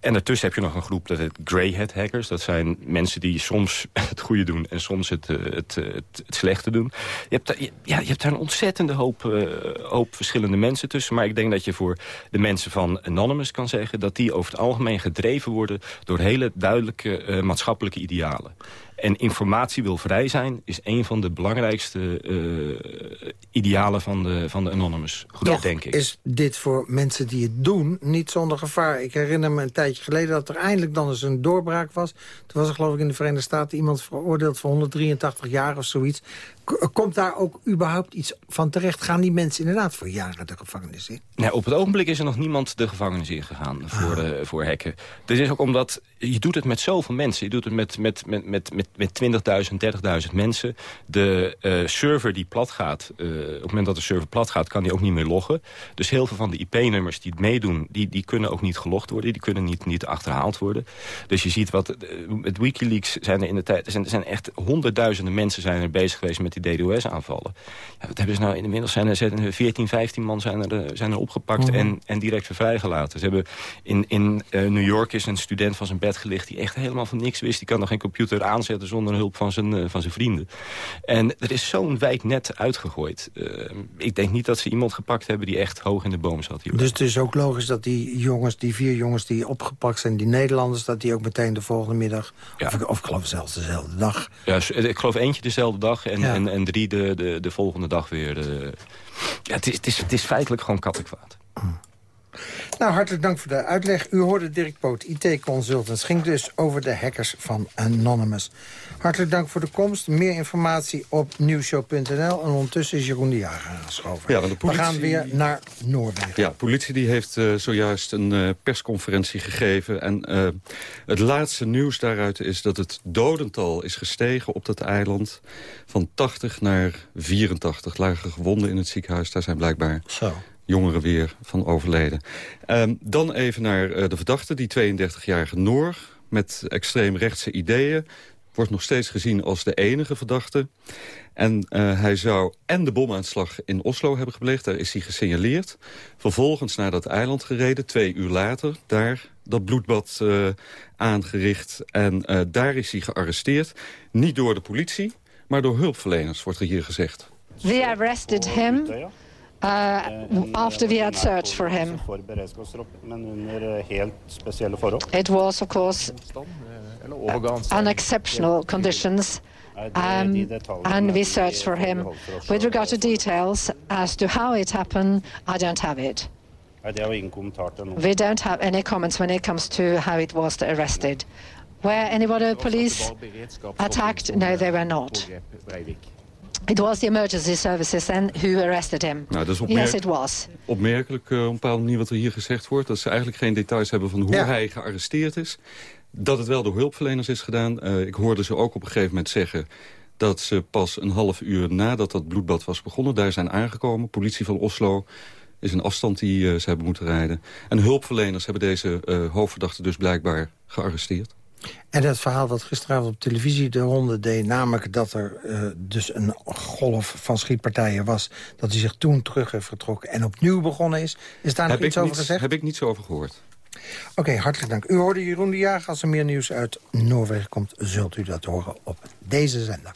en daartussen heb je nog een groep, dat heet grey hat hackers. Dat zijn mensen die soms het goede doen en soms het, uh, het, het, het, slechte doen. Je hebt, daar, ja, je hebt daar een ontzettende hoop, hoop verschillende mensen tussen. Maar ik denk dat je voor de mensen van Anonymous kan zeggen... dat die over het algemeen gedreven worden door hele duidelijke maatschappelijke idealen. En informatie wil vrij zijn is een van de belangrijkste uh, idealen van de, van de Anonymous groep, denk ik. is dit voor mensen die het doen niet zonder gevaar? Ik herinner me een tijdje geleden dat er eindelijk dan eens een doorbraak was. Toen was er geloof ik in de Verenigde Staten iemand veroordeeld voor 183 jaar of zoiets. Komt daar ook überhaupt iets van terecht? Gaan die mensen inderdaad voor jaren de gevangenis in? Nee, op het ogenblik is er nog niemand de gevangenis ingegaan voor, ah. uh, voor hacken. Dat is ook omdat je doet het met zoveel mensen. Je doet het met, met, met, met, met, met 20.000, 30.000 mensen. De uh, server die plat gaat, uh, op het moment dat de server plat gaat... kan die ook niet meer loggen. Dus heel veel van de IP-nummers die het meedoen... Die, die kunnen ook niet gelogd worden. Die kunnen niet, niet achterhaald worden. Dus je ziet wat... Met Wikileaks zijn er in de tijd... Er zijn, er zijn echt honderdduizenden mensen zijn er bezig geweest... met die DDoS-aanvallen. Ja, wat hebben ze nou? Inmiddels zijn er 14, 15 man zijn er, zijn er opgepakt Mhm. en, en direct vrijgelaten. Ze hebben in, in uh, New York is een student van zijn bed gelicht... die echt helemaal van niks wist. Die kan nog geen computer aanzetten zonder hulp van zijn, uh, van zijn vrienden. En er is zo'n wijd net uitgegooid. Uh, ik denk niet dat ze iemand gepakt hebben die echt hoog in de boom zat. Hier. Dus het is ook logisch dat die jongens, die vier jongens die opgepakt zijn... die Nederlanders, dat die ook meteen de volgende middag... Ja. Of, of ik geloof zelfs dezelfde dag... Ja, ik geloof eentje dezelfde dag en, ja. en, en, drie de, de, de volgende dag weer. De... Ja, het, is, het, is, het is feitelijk gewoon kattenkwaad. Nou, hartelijk dank voor de uitleg. U hoorde Dirk Poot, IT-consultants. ging dus over de hackers van Anonymous. Hartelijk dank voor de komst. Meer informatie op nieuwshow.nl. En ondertussen is Jeroen de Jager aangeschoven. Ja, de politie... We gaan weer naar Noorwegen. Ja, de politie die heeft uh, zojuist een uh, persconferentie gegeven. En uh, het laatste nieuws daaruit is dat het dodental is gestegen op dat eiland... van 80 naar 84 lagen gewonden in het ziekenhuis. Daar zijn blijkbaar Zo jongeren weer van overleden. Um, dan even naar uh, de verdachte, die 32-jarige Noor... met extreemrechtse ideeën. Wordt nog steeds gezien als de enige verdachte. En uh, hij zou en de bomaanslag in Oslo hebben gepleegd. Daar is hij gesignaleerd. Vervolgens naar dat eiland gereden, twee uur later. Daar dat bloedbad uh, aangericht. En daar is hij gearresteerd. Niet door de politie, maar door hulpverleners, wordt er hier gezegd. We arrested him uh, after we had searched for him. It was, of course, unexceptional conditions. Um, and we searched for him. With regard to details as to how it happened, I don't have it. We don't have any comments when it comes to how it was arrested. Were any other police attacked? No, they were not. It was the emergency services and who arrested him. Nou, dat is yes, it was. opmerkelijk uh, op een bepaalde manier wat er hier gezegd wordt. Dat ze eigenlijk geen details hebben van hoe ja. hij gearresteerd is. Dat het wel door hulpverleners is gedaan. Uh, ik hoorde ze ook op een gegeven moment zeggen dat ze pas een half uur nadat dat bloedbad was begonnen... daar zijn aangekomen. Politie van Oslo is een afstand die uh, ze hebben moeten rijden. En hulpverleners hebben deze uh, hoofdverdachte dus blijkbaar gearresteerd. En het verhaal dat gisteravond op televisie de ronde deed... namelijk dat er uh, dus een golf van schietpartijen was... dat hij zich toen terug heeft getrokken en opnieuw begonnen is. Is daar nog heb iets over niets, gezegd? Heb ik niets over gehoord. Oké, okay, hartelijk dank. U hoorde Jeroen de Jager. Als er meer nieuws uit Noorwegen komt... zult u dat horen op deze zender.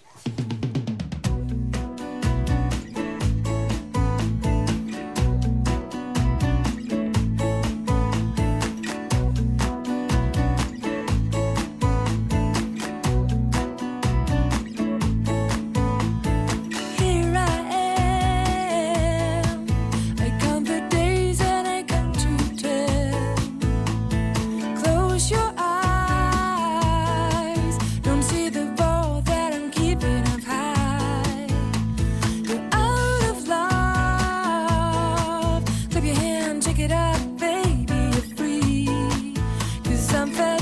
confess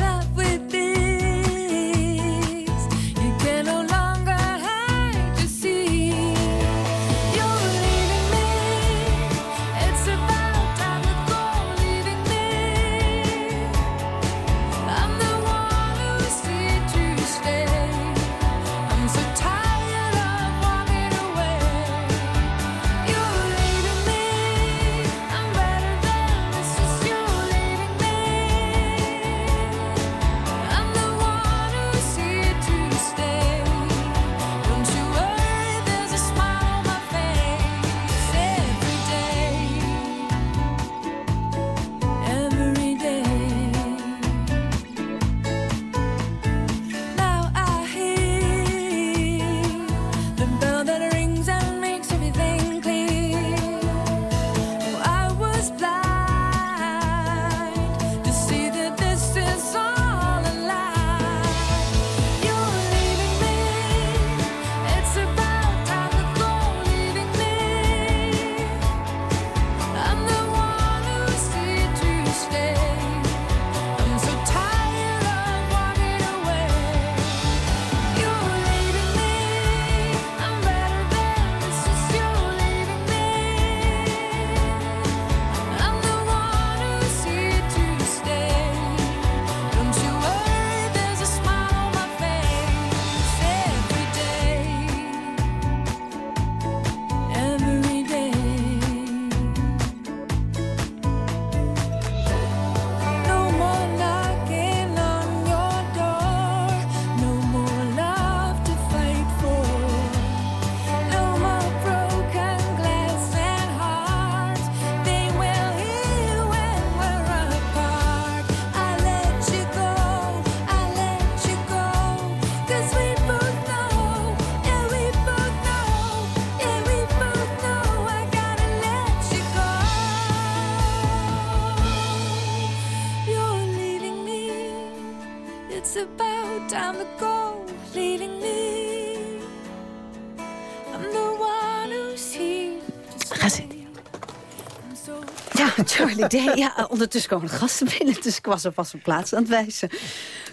Charlie Day. Ja, ondertussen komen de gasten binnen, dus ik was alvast op plaats aan het wijzen.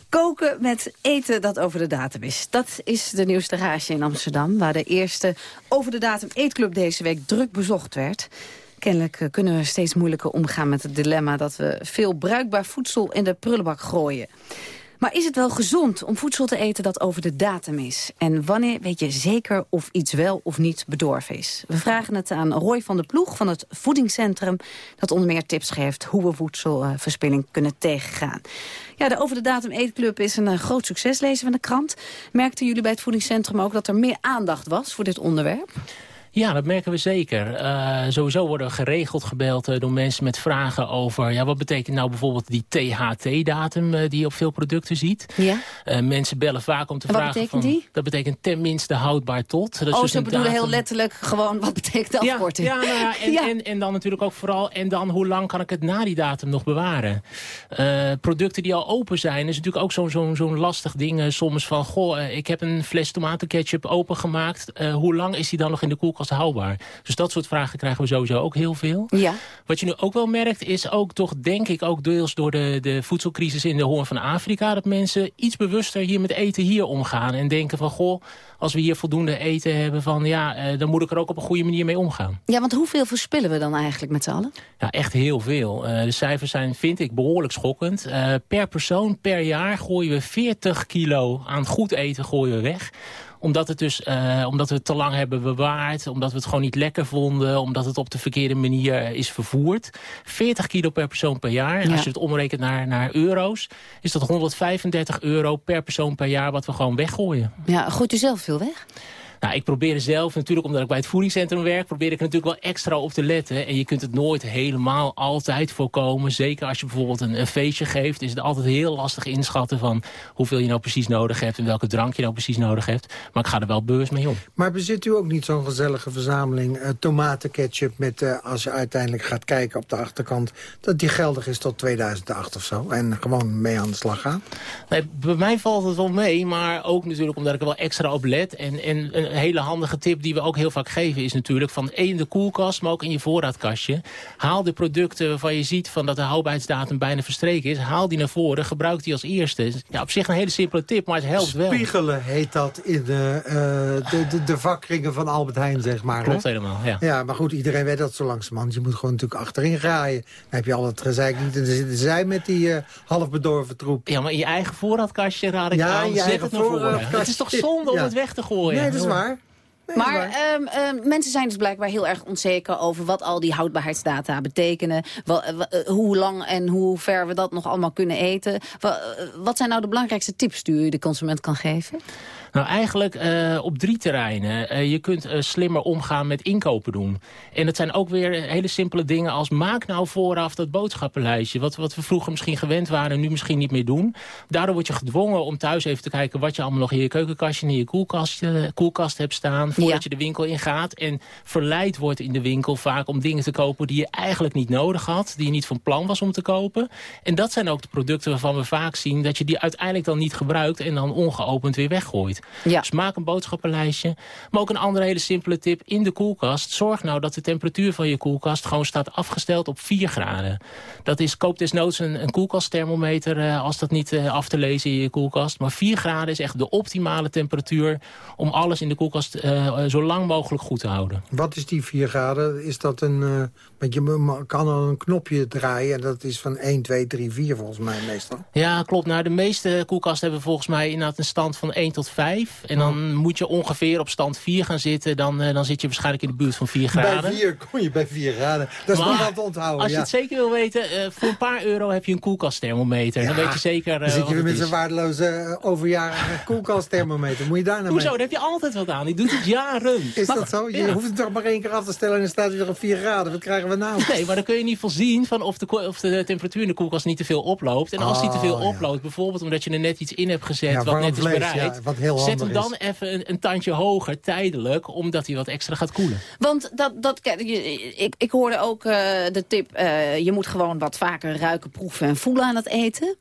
Koken met eten dat over de datum is. Dat is de nieuwste rage in Amsterdam... waar de eerste over de datum eetclub deze week druk bezocht werd. Kennelijk eh, kunnen we steeds moeilijker omgaan met het dilemma... dat we veel bruikbaar voedsel in de prullenbak gooien. Maar is het wel gezond om voedsel te eten dat over de datum is? En wanneer weet je zeker of iets wel of niet bedorven is? We vragen het aan Roy van der Ploeg van het Voedingscentrum... dat onder meer tips geeft hoe we voedselverspilling kunnen tegengaan. Ja, de Over de Datum Eetclub is een eh, groot succes, lezen van de krant. Merkten jullie bij het Voedingscentrum ook dat er meer aandacht was voor dit onderwerp? Ja, dat merken we zeker. Uh, sowieso worden we geregeld gebeld uh, door mensen met vragen over... Ja, wat betekent nou bijvoorbeeld die THT-datum uh, die je op veel producten ziet. Ja. mensen bellen vaak om te en vragen... wat betekent van, die? Dat betekent tenminste houdbaar tot. Dat oh, dus ze bedoelen datum... heel letterlijk gewoon wat betekent de afkorting. Ja, ja, nou ja, en, Ja. En, en dan natuurlijk ook vooral... En dan hoe lang kan ik het na die datum nog bewaren? Uh, producten die al open zijn is natuurlijk ook zo'n zo'n zo'n lastig ding. soms van, goh, ik heb een fles tomatenketchup opengemaakt. Uh, hoe lang is die dan nog in de koelkast houdbaar? Dus dat soort vragen krijgen we sowieso ook heel veel. Ja. Wat je nu ook wel merkt is ook toch, denk ik, ook deels door de, de voedselcrisis in de Hoorn van Afrika... dat mensen iets bewuster hier met eten hier omgaan. En denken van, goh, als we hier voldoende eten hebben... Van, ja, uh, dan moet ik er ook op een goede manier mee omgaan. Ja, want hoeveel verspillen we dan eigenlijk met z'n allen? Ja, echt heel veel. Uh, de cijfers zijn, vind ik, behoorlijk schokkend. Uh, per persoon, per jaar gooien we 40 kilo aan goed eten gooien we weg omdat, het dus, uh, omdat we het te lang hebben bewaard, omdat we het gewoon niet lekker vonden, omdat het op de verkeerde manier is vervoerd. 40 kilo per persoon per jaar. En Ja. als je het omrekent naar, naar euro's, is dat 135 euro per persoon per jaar wat we gewoon weggooien. Ja, gooit u zelf veel weg? Nou, ik probeer er zelf natuurlijk, omdat ik bij het voedingscentrum werk... probeer ik er natuurlijk wel extra op te letten. En je kunt het nooit helemaal altijd voorkomen. Zeker als je bijvoorbeeld een, een feestje geeft... is het altijd heel lastig inschatten van hoeveel je nou precies nodig hebt... en welke drank je nou precies nodig hebt. Maar ik ga er wel bewust mee om. Maar bezit u ook niet zo'n gezellige verzameling uh, tomatenketchup... met, uh, als je uiteindelijk gaat kijken op de achterkant... dat die geldig is tot 2008 of zo? En gewoon mee aan de slag gaan? Nee, bij mij valt het wel mee, maar ook natuurlijk omdat ik er wel extra op let. En, en een hele handige tip die we ook heel vaak geven is natuurlijk... van één in de koelkast, maar ook in je voorraadkastje. Haal de producten waarvan je ziet van dat de houdbaarheidsdatum bijna verstreken is. Haal die naar voren, gebruik die als eerste. Ja, op zich een hele simpele tip, maar het helpt wel. Spiegelen heet dat in de, uh, de, de, de vakringen van Albert Heijn, zeg maar. Klopt hè? helemaal, ja. Ja, maar goed, iedereen weet dat zo langzamerhand. Je moet gewoon natuurlijk achterin graaien. Dan heb je al het gezeik niet. En dan zitten zij met die uh, half bedorven troep. Ja, maar in je eigen voorraadkastje raad ik ja, aan. je Zet het naar voren. Het is toch zonde om het weg te gooien? Nee, dat is waar. Nee, maar um, um, mensen zijn dus blijkbaar heel erg onzeker over wat al die houdbaarheidsdata betekenen. Wat, uh, hoe lang en hoe ver we dat nog allemaal kunnen eten. Wat, uh, wat zijn nou de belangrijkste tips die u de consument kan geven? Nou, eigenlijk uh, op drie terreinen. Uh, je kunt uh, slimmer omgaan met inkopen doen. En dat zijn ook weer hele simpele dingen als... maak nou vooraf dat boodschappenlijstje. Wat, wat we vroeger misschien gewend waren en nu misschien niet meer doen. Daardoor word je gedwongen om thuis even te kijken... wat je allemaal nog in je keukenkastje en in je koelkast, koelkast hebt staan... voordat ja. je de winkel ingaat. En verleid wordt in de winkel vaak om dingen te kopen... die je eigenlijk niet nodig had. Die je niet van plan was om te kopen. En dat zijn ook de producten waarvan we vaak zien... dat je die uiteindelijk dan niet gebruikt... en dan ongeopend weer weggooit. Ja. Dus maak een boodschappenlijstje. Maar ook een andere hele simpele tip. In de koelkast, zorg nou dat de temperatuur van je koelkast... gewoon staat afgesteld op 4 graden. Dat is, koop desnoods een, een koelkastthermometer... Uh, als dat niet uh, af te lezen in je koelkast. Maar 4 graden is echt de optimale temperatuur... om alles in de koelkast uh, zo lang mogelijk goed te houden. Wat is die 4 graden? Is dat een... want je kan een knopje draaien... en dat is van 1, 2, 3, 4 volgens mij meestal. Ja, klopt. Nou, de meeste koelkasten hebben volgens mij inderdaad een stand van 1 tot 5. En dan moet je ongeveer op stand 4 gaan zitten. Dan, uh, dan zit je waarschijnlijk in de buurt van 4 graden. Bij 4 kom je bij 4 graden. Dat is nog wat te onthouden. Als je het zeker wil weten, uh, voor een paar euro heb je een koelkastthermometer. Ja, dan weet je zeker Dan zit je weer met zo'n waardeloze overjarige koelkastthermometer. Moet je daar nou Hoezo? mee? Daar heb je altijd wat aan. Die doet het jaren. Is maar, dat zo? Je ja. hoeft het toch maar één keer af te stellen en dan staat hij weer op 4 graden. Wat krijgen we nou? Nee, maar dan kun je niet voorzien van of de, of de temperatuur in de koelkast niet te veel oploopt. En als die oh, te veel ja. oploopt, bijvoorbeeld omdat je er net iets in hebt gezet ja, wat net is vlees, bereid. wat heel zet hem dan is. even een, een, tandje hoger, tijdelijk, omdat hij wat extra gaat koelen. Want dat, dat, ik, ik hoorde ook uh, de tip, uh, je moet gewoon wat vaker ruiken, proeven en voelen aan het eten.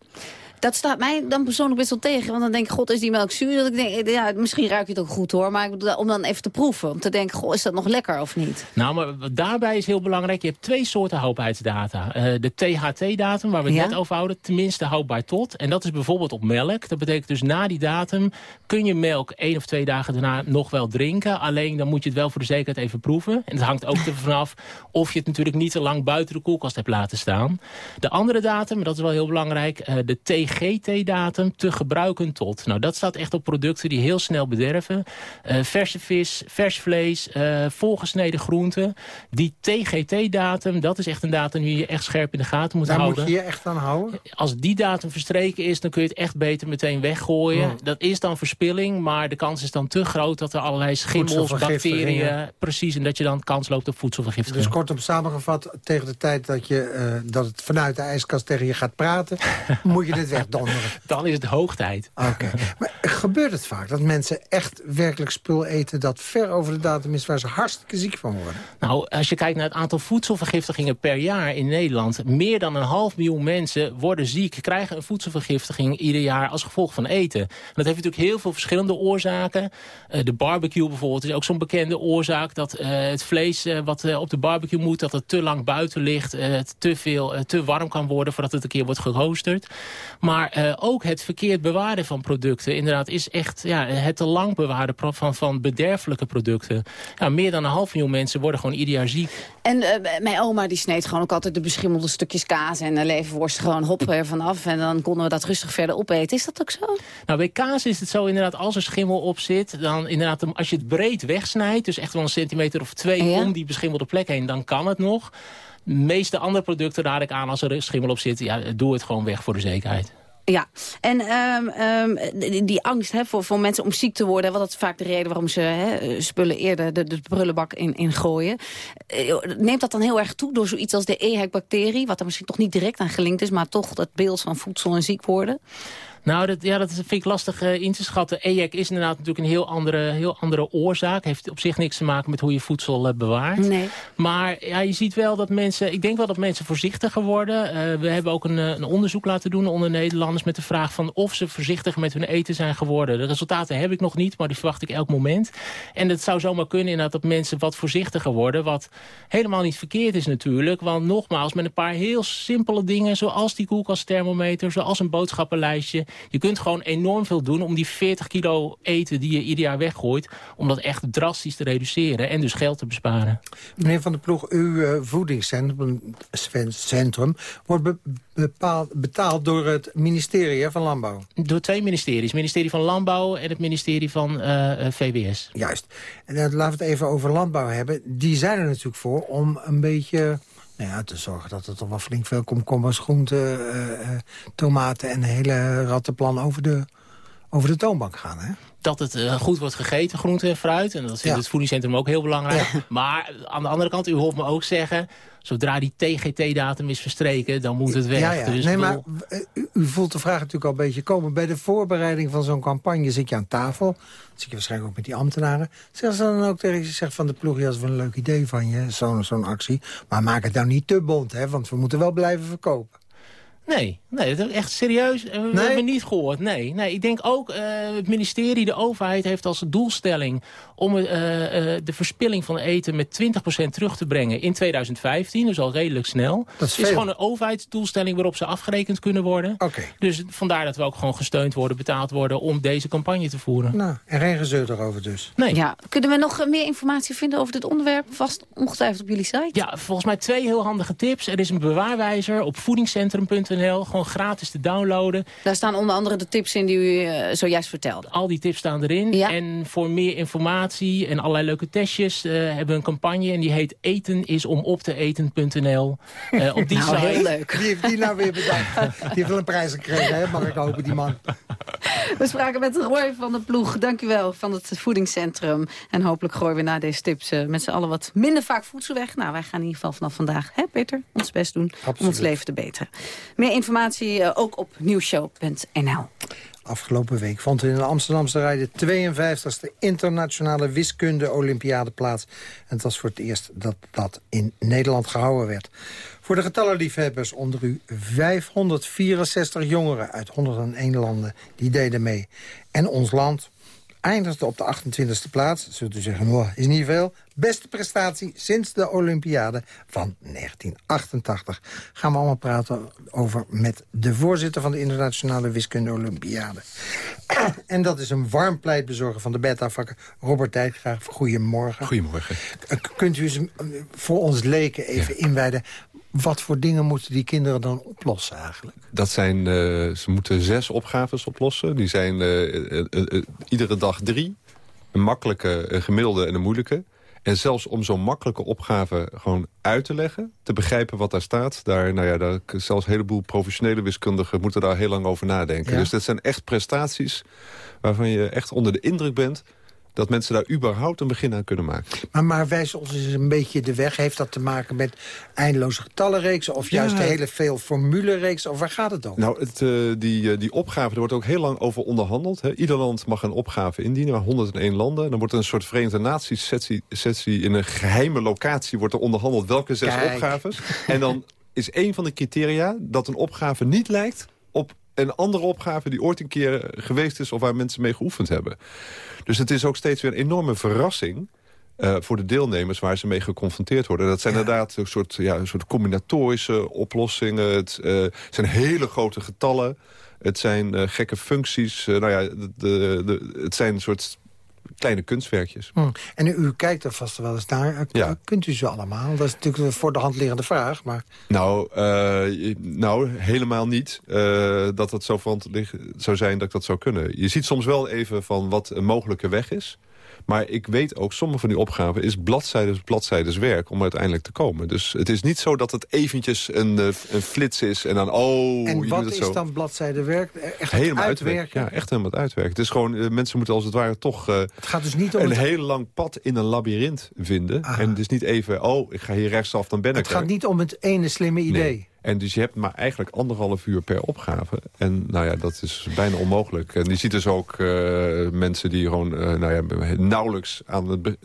Dat staat mij dan persoonlijk best wel tegen. Want dan denk ik, god, is die melk zuur? Dat ik denk, ja, misschien ruik je het ook goed hoor. Maar om dan even te proeven. Om te denken, goh, is dat nog lekker of niet? Nou, maar daarbij is heel belangrijk. Je hebt twee soorten houdbaarheidsdata. Eh, de THT-datum, waar we het Ja. net over houden. Tenminste houdbaar tot. En dat is bijvoorbeeld op melk. Dat betekent dus na die datum kun je melk één of twee dagen daarna nog wel drinken. Alleen dan moet je het wel voor de zekerheid even proeven. En het hangt ook ervan af of je het natuurlijk niet te lang buiten de koelkast hebt laten staan. De andere datum, en dat is wel heel belangrijk, eh, de TGT-datum te gebruiken tot. Nou, dat staat echt op producten die heel snel bederven. Eh, verse vis, vers vlees, eh, volgesneden groenten. Die TGT-datum, dat is echt een datum die je echt scherp in de gaten moet Daar moet houden. je je echt aan houden. Als die datum verstreken is, dan kun je het echt beter meteen weggooien. Hmm. Dat is dan verspilling, maar de kans is dan te groot... dat er allerlei schimmels, bacteriën... precies, en dat je dan kans loopt op voedselvergiftiging. Dus kortom samengevat, tegen de tijd dat, je, eh, dat het vanuit de ijskast tegen je gaat praten... moet je dit wegdonderen. Dan is het hoog tijd. Oké. Maar gebeurt het vaak dat mensen echt werkelijk spul eten... dat ver over de datum is waar ze hartstikke ziek van worden? Nou, als je kijkt naar het aantal voedselvergiftigingen per jaar in Nederland... meer dan een half miljoen mensen worden ziek, krijgen een voedselvergiftiging ieder jaar als gevolg van eten. En dat heeft natuurlijk heel veel verschillende oorzaken. Eh, de barbecue bijvoorbeeld is ook zo'n bekende oorzaak... dat eh, het vlees eh, wat eh, op de barbecue moet, dat het te lang buiten ligt... eh, het te, veel, eh, te warm kan worden voordat het een keer wordt geroosterd. Maar eh, ook het verkeerd bewaren van producten... inderdaad is echt ja, het te lang bewaren van, van bederfelijke producten. Ja, meer dan een half miljoen mensen worden gewoon ieder jaar ziek. En eh, mijn oma die sneed gewoon ook altijd de beschimmelde stukjes kaas en de leverworst gewoon hop er vanaf. En dan konden we dat rustig verder opeten. Is dat ook zo? Nou, bij kaas is het zo inderdaad, als er schimmel op zit... dan inderdaad, als je het breed wegsnijdt... dus echt wel een centimeter of twee Ja. om die beschimmelde plek heen... dan kan het nog. De meeste andere producten raad ik aan als er schimmel op zit... ja, doe het gewoon weg voor de zekerheid. Ja, en ehm, ehm, die, angst hè, voor, voor mensen om ziek te worden... wat dat is vaak de reden waarom ze hè, spullen eerder de, de prullenbak in, in gooien... Eh, neemt dat dan heel erg toe door zoiets als de EHEC-bacterie... wat er misschien toch niet direct aan gelinkt is... maar toch dat beeld van voedsel en ziek worden? Nou, dat, ja, dat vind ik lastig eh, in te schatten. EHEC is inderdaad natuurlijk een heel andere, heel andere oorzaak. Heeft op zich niks te maken met hoe je voedsel eh, bewaart. Nee. Maar ja, je ziet wel dat mensen... Ik denk wel dat mensen voorzichtiger worden. Eh, we hebben ook een, een onderzoek laten doen onder Nederlanders... met de vraag van of ze voorzichtiger met hun eten zijn geworden. De resultaten heb ik nog niet, maar die verwacht ik elk moment. En het zou zomaar kunnen inderdaad dat mensen wat voorzichtiger worden. Wat helemaal niet verkeerd is natuurlijk. Want nogmaals, met een paar heel simpele dingen... zoals die koelkastthermometer, zoals een boodschappenlijstje... je kunt gewoon enorm veel doen om die 40 kilo eten die je ieder jaar weggooit... om dat echt drastisch te reduceren en dus geld te besparen. Meneer Van der Ploeg, uw eh, voedingscentrum wordt bepaald, betaald door het ministerie van Landbouw. Door twee ministeries. Het ministerie van Landbouw en het ministerie van eh, eh, VWS. Juist. En laten we het even over landbouw hebben. Die zijn er natuurlijk voor om een beetje... Nou ja, te zorgen dat er toch wel flink veel komkommers, groenten, eh, eh, tomaten... en hele rattenplan over de, over de toonbank gaan, hè? Dat het eh, goed wordt gegeten, groente en fruit. En dat vindt Ja. het voedingscentrum ook heel belangrijk. Maar aan de andere kant, u hoort me ook zeggen... zodra die TGT-datum is verstreken, dan moet het weg. Ja, ja. Dus nee, maar eh, u, u voelt de vraag natuurlijk al een beetje komen. Bij de voorbereiding van zo'n campagne zit je aan tafel. Zit je waarschijnlijk ook met die ambtenaren. Zeggen ze dan ook tegen je, zegt van de ploeg... ja, dat is wel een leuk idee van je, zo'n zo'n actie. Maar maak het nou niet te bont, hè, want we moeten wel blijven verkopen. Nee, nee, dat is echt serieus. eh, We Nee? hebben niet gehoord. Nee, nee, ik denk ook uh, het ministerie, de overheid heeft als doelstelling om uh, uh, de verspilling van eten met 20% terug te brengen in 2015. Dus al redelijk snel. Dat is het is veel. gewoon een overheidsdoelstelling waarop ze afgerekend kunnen worden. Oké. Dus vandaar dat we ook gewoon gesteund worden, betaald worden om deze campagne te voeren. Nou, en geen gezeur erover dus. Nee. Ja. Kunnen we nog eh, meer informatie vinden over dit onderwerp? Vast ongetwijfeld op jullie site. Ja, volgens mij twee heel handige tips. Er is een bewaarwijzer op voedingscentrum.nl. Gewoon gratis te downloaden. Daar staan onder andere de tips in die u uh, zojuist vertelde. Al die tips staan erin. Ja. En voor meer informatie en allerlei leuke testjes uh, hebben een campagne. En die heet eten is om op te eten.nl. Uh, op die nou, site. heel leuk. Wie heeft die nou weer bedankt? Die heeft wel een prijs gekregen, hè? mag ik hopen, die man. We spraken met Roy van de Ploeg, dank u wel, van het voedingscentrum. En hopelijk gooien we na deze tips uh, met z'n allen wat minder vaak voedsel weg. Nou, wij gaan in ieder geval vanaf vandaag, hè Peter, ons best doen Absoluut. om ons leven te beteren. Meer informatie uh, ook op nieuwshow.nl. Afgelopen week vond in de Amsterdamse rij de 52e internationale wiskunde-olympiade plaats. En het was voor het eerst dat dat in Nederland gehouden werd. Voor de getallenliefhebbers onder u 564 jongeren uit 101 landen die deden mee. En ons land eindigde op de 28e plaats. Zult u zeggen, oh, is niet veel. Beste prestatie sinds de Olympiade van 1988. Gaan we allemaal praten over met de voorzitter van de Internationale Wiskunde Olympiade. en dat is een warm pleitbezorger van de beta-vakken, Robert Dijkgraaf. Goedemorgen. Goedemorgen. Kunt u eens eh, voor ons leken even inwijden... wat voor dingen moeten die kinderen dan oplossen eigenlijk? Dat zijn, eh, ze moeten zes opgaves oplossen. Die zijn eh, eh, iedere dag drie. Een makkelijke, een gemiddelde en een moeilijke. En zelfs om zo'n makkelijke opgave gewoon uit te leggen... te begrijpen wat daar staat... Daar, nou ja, daar, zelfs een heleboel professionele wiskundigen... moeten daar heel lang over nadenken. Ja. Dus dat zijn echt prestaties waarvan je echt onder de indruk bent... dat mensen daar überhaupt een begin aan kunnen maken. Maar, maar wijs ons eens een beetje de weg. Heeft dat te maken met eindeloze getallenreeksen... of juist Ja. de hele veel formulereeksen? Of waar gaat het om? Nou, het, eh, die, eh, die opgave, er wordt ook heel lang over onderhandeld. Hè. Ieder land mag een opgave indienen, maar 101 landen. Dan wordt er een soort Verenigde Naties sessie, sessie in een geheime locatie... wordt er onderhandeld welke zes Kijk. opgaves. En dan is één van de criteria dat een opgave niet lijkt... op een andere opgave die ooit een keer geweest is... of waar mensen mee geoefend hebben. Dus het is ook steeds weer een enorme verrassing... eh, voor de deelnemers waar ze mee geconfronteerd worden. Dat zijn inderdaad een soort, ja, een soort combinatorische oplossingen. Het eh, zijn hele grote getallen. Het zijn eh, gekke functies. Nou ja, de, de, de- het zijn een soort kleine kunstwerkjes. Hm. En u, u kijkt er vast wel eens naar. Eh, Ja. Kunt u ze allemaal? Dat is natuurlijk een voor de hand liggende vraag. Maar Nou, eh, nou, helemaal niet eh, dat het zo van zou zijn dat ik dat zou kunnen. Je ziet soms wel even van wat een mogelijke weg is. Maar ik weet ook, sommige van die opgaven is bladzijdes bladzijdes werk om uiteindelijk te komen. Dus het is niet zo dat het eventjes een, eh, een flits is en dan, oh, en je wat doet het is dan bladzijdewerk? Echt het Helemaal uitwerken? uitwerken. Ja, echt helemaal het uitwerken. Het is gewoon, eh, mensen moeten als het ware toch eh, Het gaat dus niet om een het, heel lang pad in een labyrint vinden. En het is niet even, oh, ik ga hier rechtsaf, dan ben het ik er. gaat niet om het ene slimme idee. Nee. En dus je hebt maar eigenlijk anderhalf uur per opgave. En nou ja, dat is bijna onmogelijk. En je ziet dus ook eh, mensen die gewoon eh, nou ja, nauwelijks aan het be-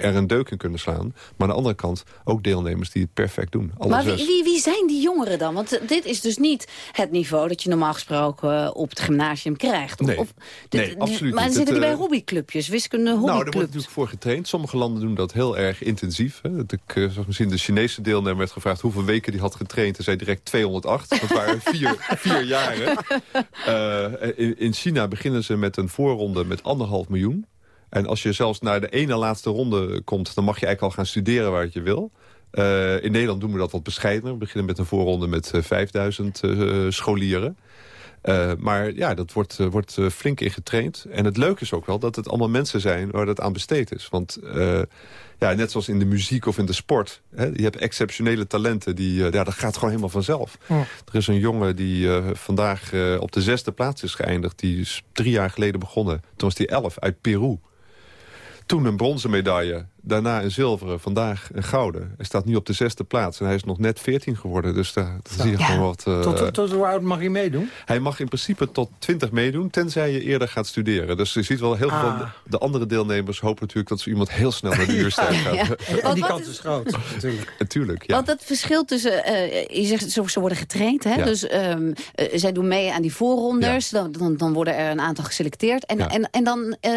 er een deuk in kunnen slaan. Maar aan de andere kant ook deelnemers die het perfect doen. Alle Maar wie, wie, wie zijn die jongeren dan? Want eh, dit is dus niet het niveau dat je normaal gesproken eh, op het gymnasium krijgt. Of, Nee. of- Nee, absoluut Maar niet. zitten die bij eh, hobbyclubjes, wiskunde Nou, daar wordt hobbyclubs? natuurlijk voor getraind. Sommige landen doen dat heel erg intensief. Hè. Dat Ik zag misschien de Chinese deelnemer werd gevraagd hoeveel weken die had getraind. En zei direct 208. Dat waren vier, vier jaren. Eh, in, in China beginnen ze met een voorronde met anderhalf miljoen. En als je zelfs naar de ene laatste ronde komt... dan mag je eigenlijk al gaan studeren waar je wil. Eh, in Nederland doen we dat wat bescheidener. We beginnen met een voorronde met eh, 5000 eh, scholieren. Uh, maar ja, dat wordt, uh, wordt uh, flink in getraind. En het leuke is ook wel dat het allemaal mensen zijn waar dat aan besteed is. Want ja, net zoals in de muziek of in de sport... Hè, je hebt exceptionele talenten, die, ja, dat gaat gewoon helemaal vanzelf. Ja. Er is een jongen die vandaag op de zesde plaats is geëindigd. Die is drie jaar geleden begonnen. Toen was hij elf, uit Peru. Toen een bronzen medaille, daarna een zilveren, vandaag een gouden. Hij staat nu op de zesde plaats en hij is nog net 14 geworden. Dus daar, daar zie je Ja. gewoon wat... Uh, tot, tot hoe oud mag hij meedoen? Hij mag in principe tot 20 meedoen, tenzij je eerder gaat studeren. Dus je ziet wel heel veel Ah. van de, de andere deelnemers hopen natuurlijk... dat ze iemand heel snel naar de universiteit. Ja. En, die kans is- groot, natuurlijk. Natuurlijk, ja. Want het verschil tussen, eh, je zegt zo, ze worden getraind, hè? Ja. dus ehm, eh, zij doen mee aan die voorronders, dan, dan, dan worden er een aantal geselecteerd. En, Ja. en, en dan, eh,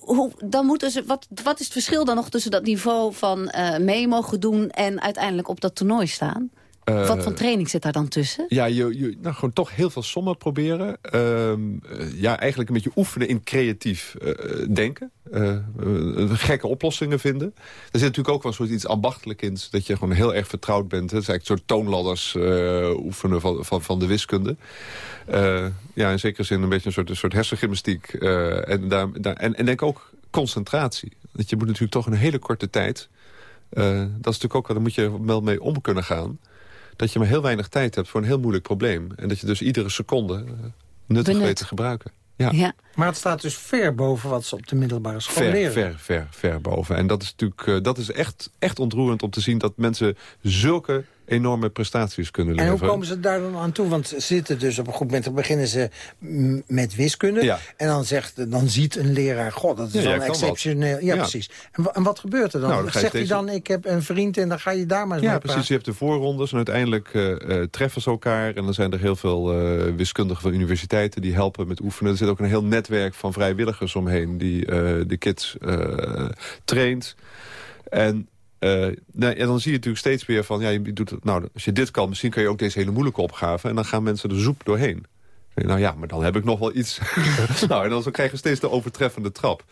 hoe, dan moeten ze, wat, wat is het verschil dan nog tussen dat niveau van eh, mee mogen doen en uiteindelijk op dat toernooi staan? Eh, wat voor training zit daar dan tussen? Ja, je, je, nou, gewoon toch heel veel sommen proberen. Ehm, eh, ja, eigenlijk een beetje oefenen in creatief eh, denken. Eh, eh, gekke oplossingen vinden. Er zit natuurlijk ook wel een soort iets ambachtelijk in. Dat je gewoon heel erg vertrouwd bent. Het is eigenlijk een soort toonladders eh, oefenen van, van, van de wiskunde. Eh, ja, in zekere zin een beetje een soort, een soort hersengymnastiek. Eh, en, daar, daar, en, en denk ook concentratie. Dat je moet natuurlijk toch een hele korte tijd... eh, dat is natuurlijk ook, wel- daar moet je wel mee om kunnen gaan dat je maar heel weinig tijd hebt voor een heel moeilijk probleem. En dat je dus iedere seconde eh, nuttig Benut. weet te gebruiken. Ja, Ja. Maar het staat dus ver boven wat ze op de middelbare school ver, leren. ver, ver, ver boven. En dat is natuurlijk eh, dat is echt, echt ontroerend om te zien dat mensen zulke enorme prestaties kunnen En leveren. hoe komen ze daar dan aan toe? Want ze zitten dus op een goed moment, dan beginnen ze met wiskunde. Ja. En dan, zegt, dan ziet een leraar, god, dat is Ja, exceptioneel. Ja, Ja. precies. En, en wat gebeurt er dan? Nou, dan zegt hij dan, ik heb een vriend en dan ga je daar maar eens Ja, mee precies. praten. Je hebt de voorrondes en uiteindelijk eh, eh, treffen ze elkaar. En dan zijn er heel veel eh, wiskundigen van universiteiten die helpen met oefenen. Er zit ook een heel netwerk van vrijwilligers omheen die de kids traint. En eh, nou, en dan zie je natuurlijk steeds weer van... Ja, je doet, nou, als je dit kan, misschien kan je ook deze hele moeilijke opgave. En dan gaan mensen er zoep doorheen. Nou ja, maar dan heb ik nog wel iets. nou, en dan zo krijg je steeds de overtreffende trap.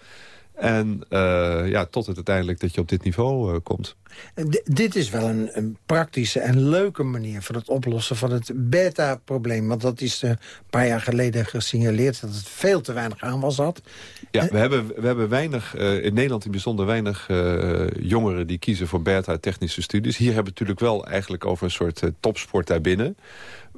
En eh, ja, tot het uiteindelijk dat je op dit niveau eh, komt. D- dit is wel een, een praktische en leuke manier van het oplossen van het beta-probleem. Want dat is eh, een paar jaar geleden gesignaleerd dat het veel te weinig aanwas had. Ja, we hebben, we hebben weinig, eh, in Nederland in bijzonder weinig eh, jongeren die kiezen voor beta-technische studies. Hier hebben we het natuurlijk wel eigenlijk over een soort eh, topsport daarbinnen.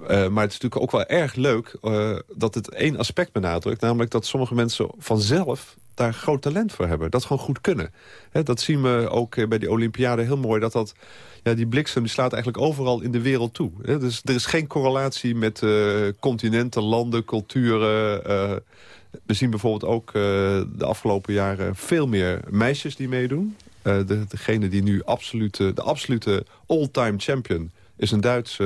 Eh, maar het is natuurlijk ook wel erg leuk eh, dat het één aspect benadrukt. Namelijk dat sommige mensen vanzelf daar groot talent voor hebben. Dat gewoon goed kunnen. Dat zien we ook eh, bij die Olympiade heel mooi. Dat dat, ja, die bliksem die slaat eigenlijk overal in de wereld toe. Dus er is geen correlatie met continenten, landen, culturen. we zien bijvoorbeeld ook de afgelopen jaren veel meer meisjes die meedoen. De, degene die nu absolute, de absolute all-time champion is een Duitse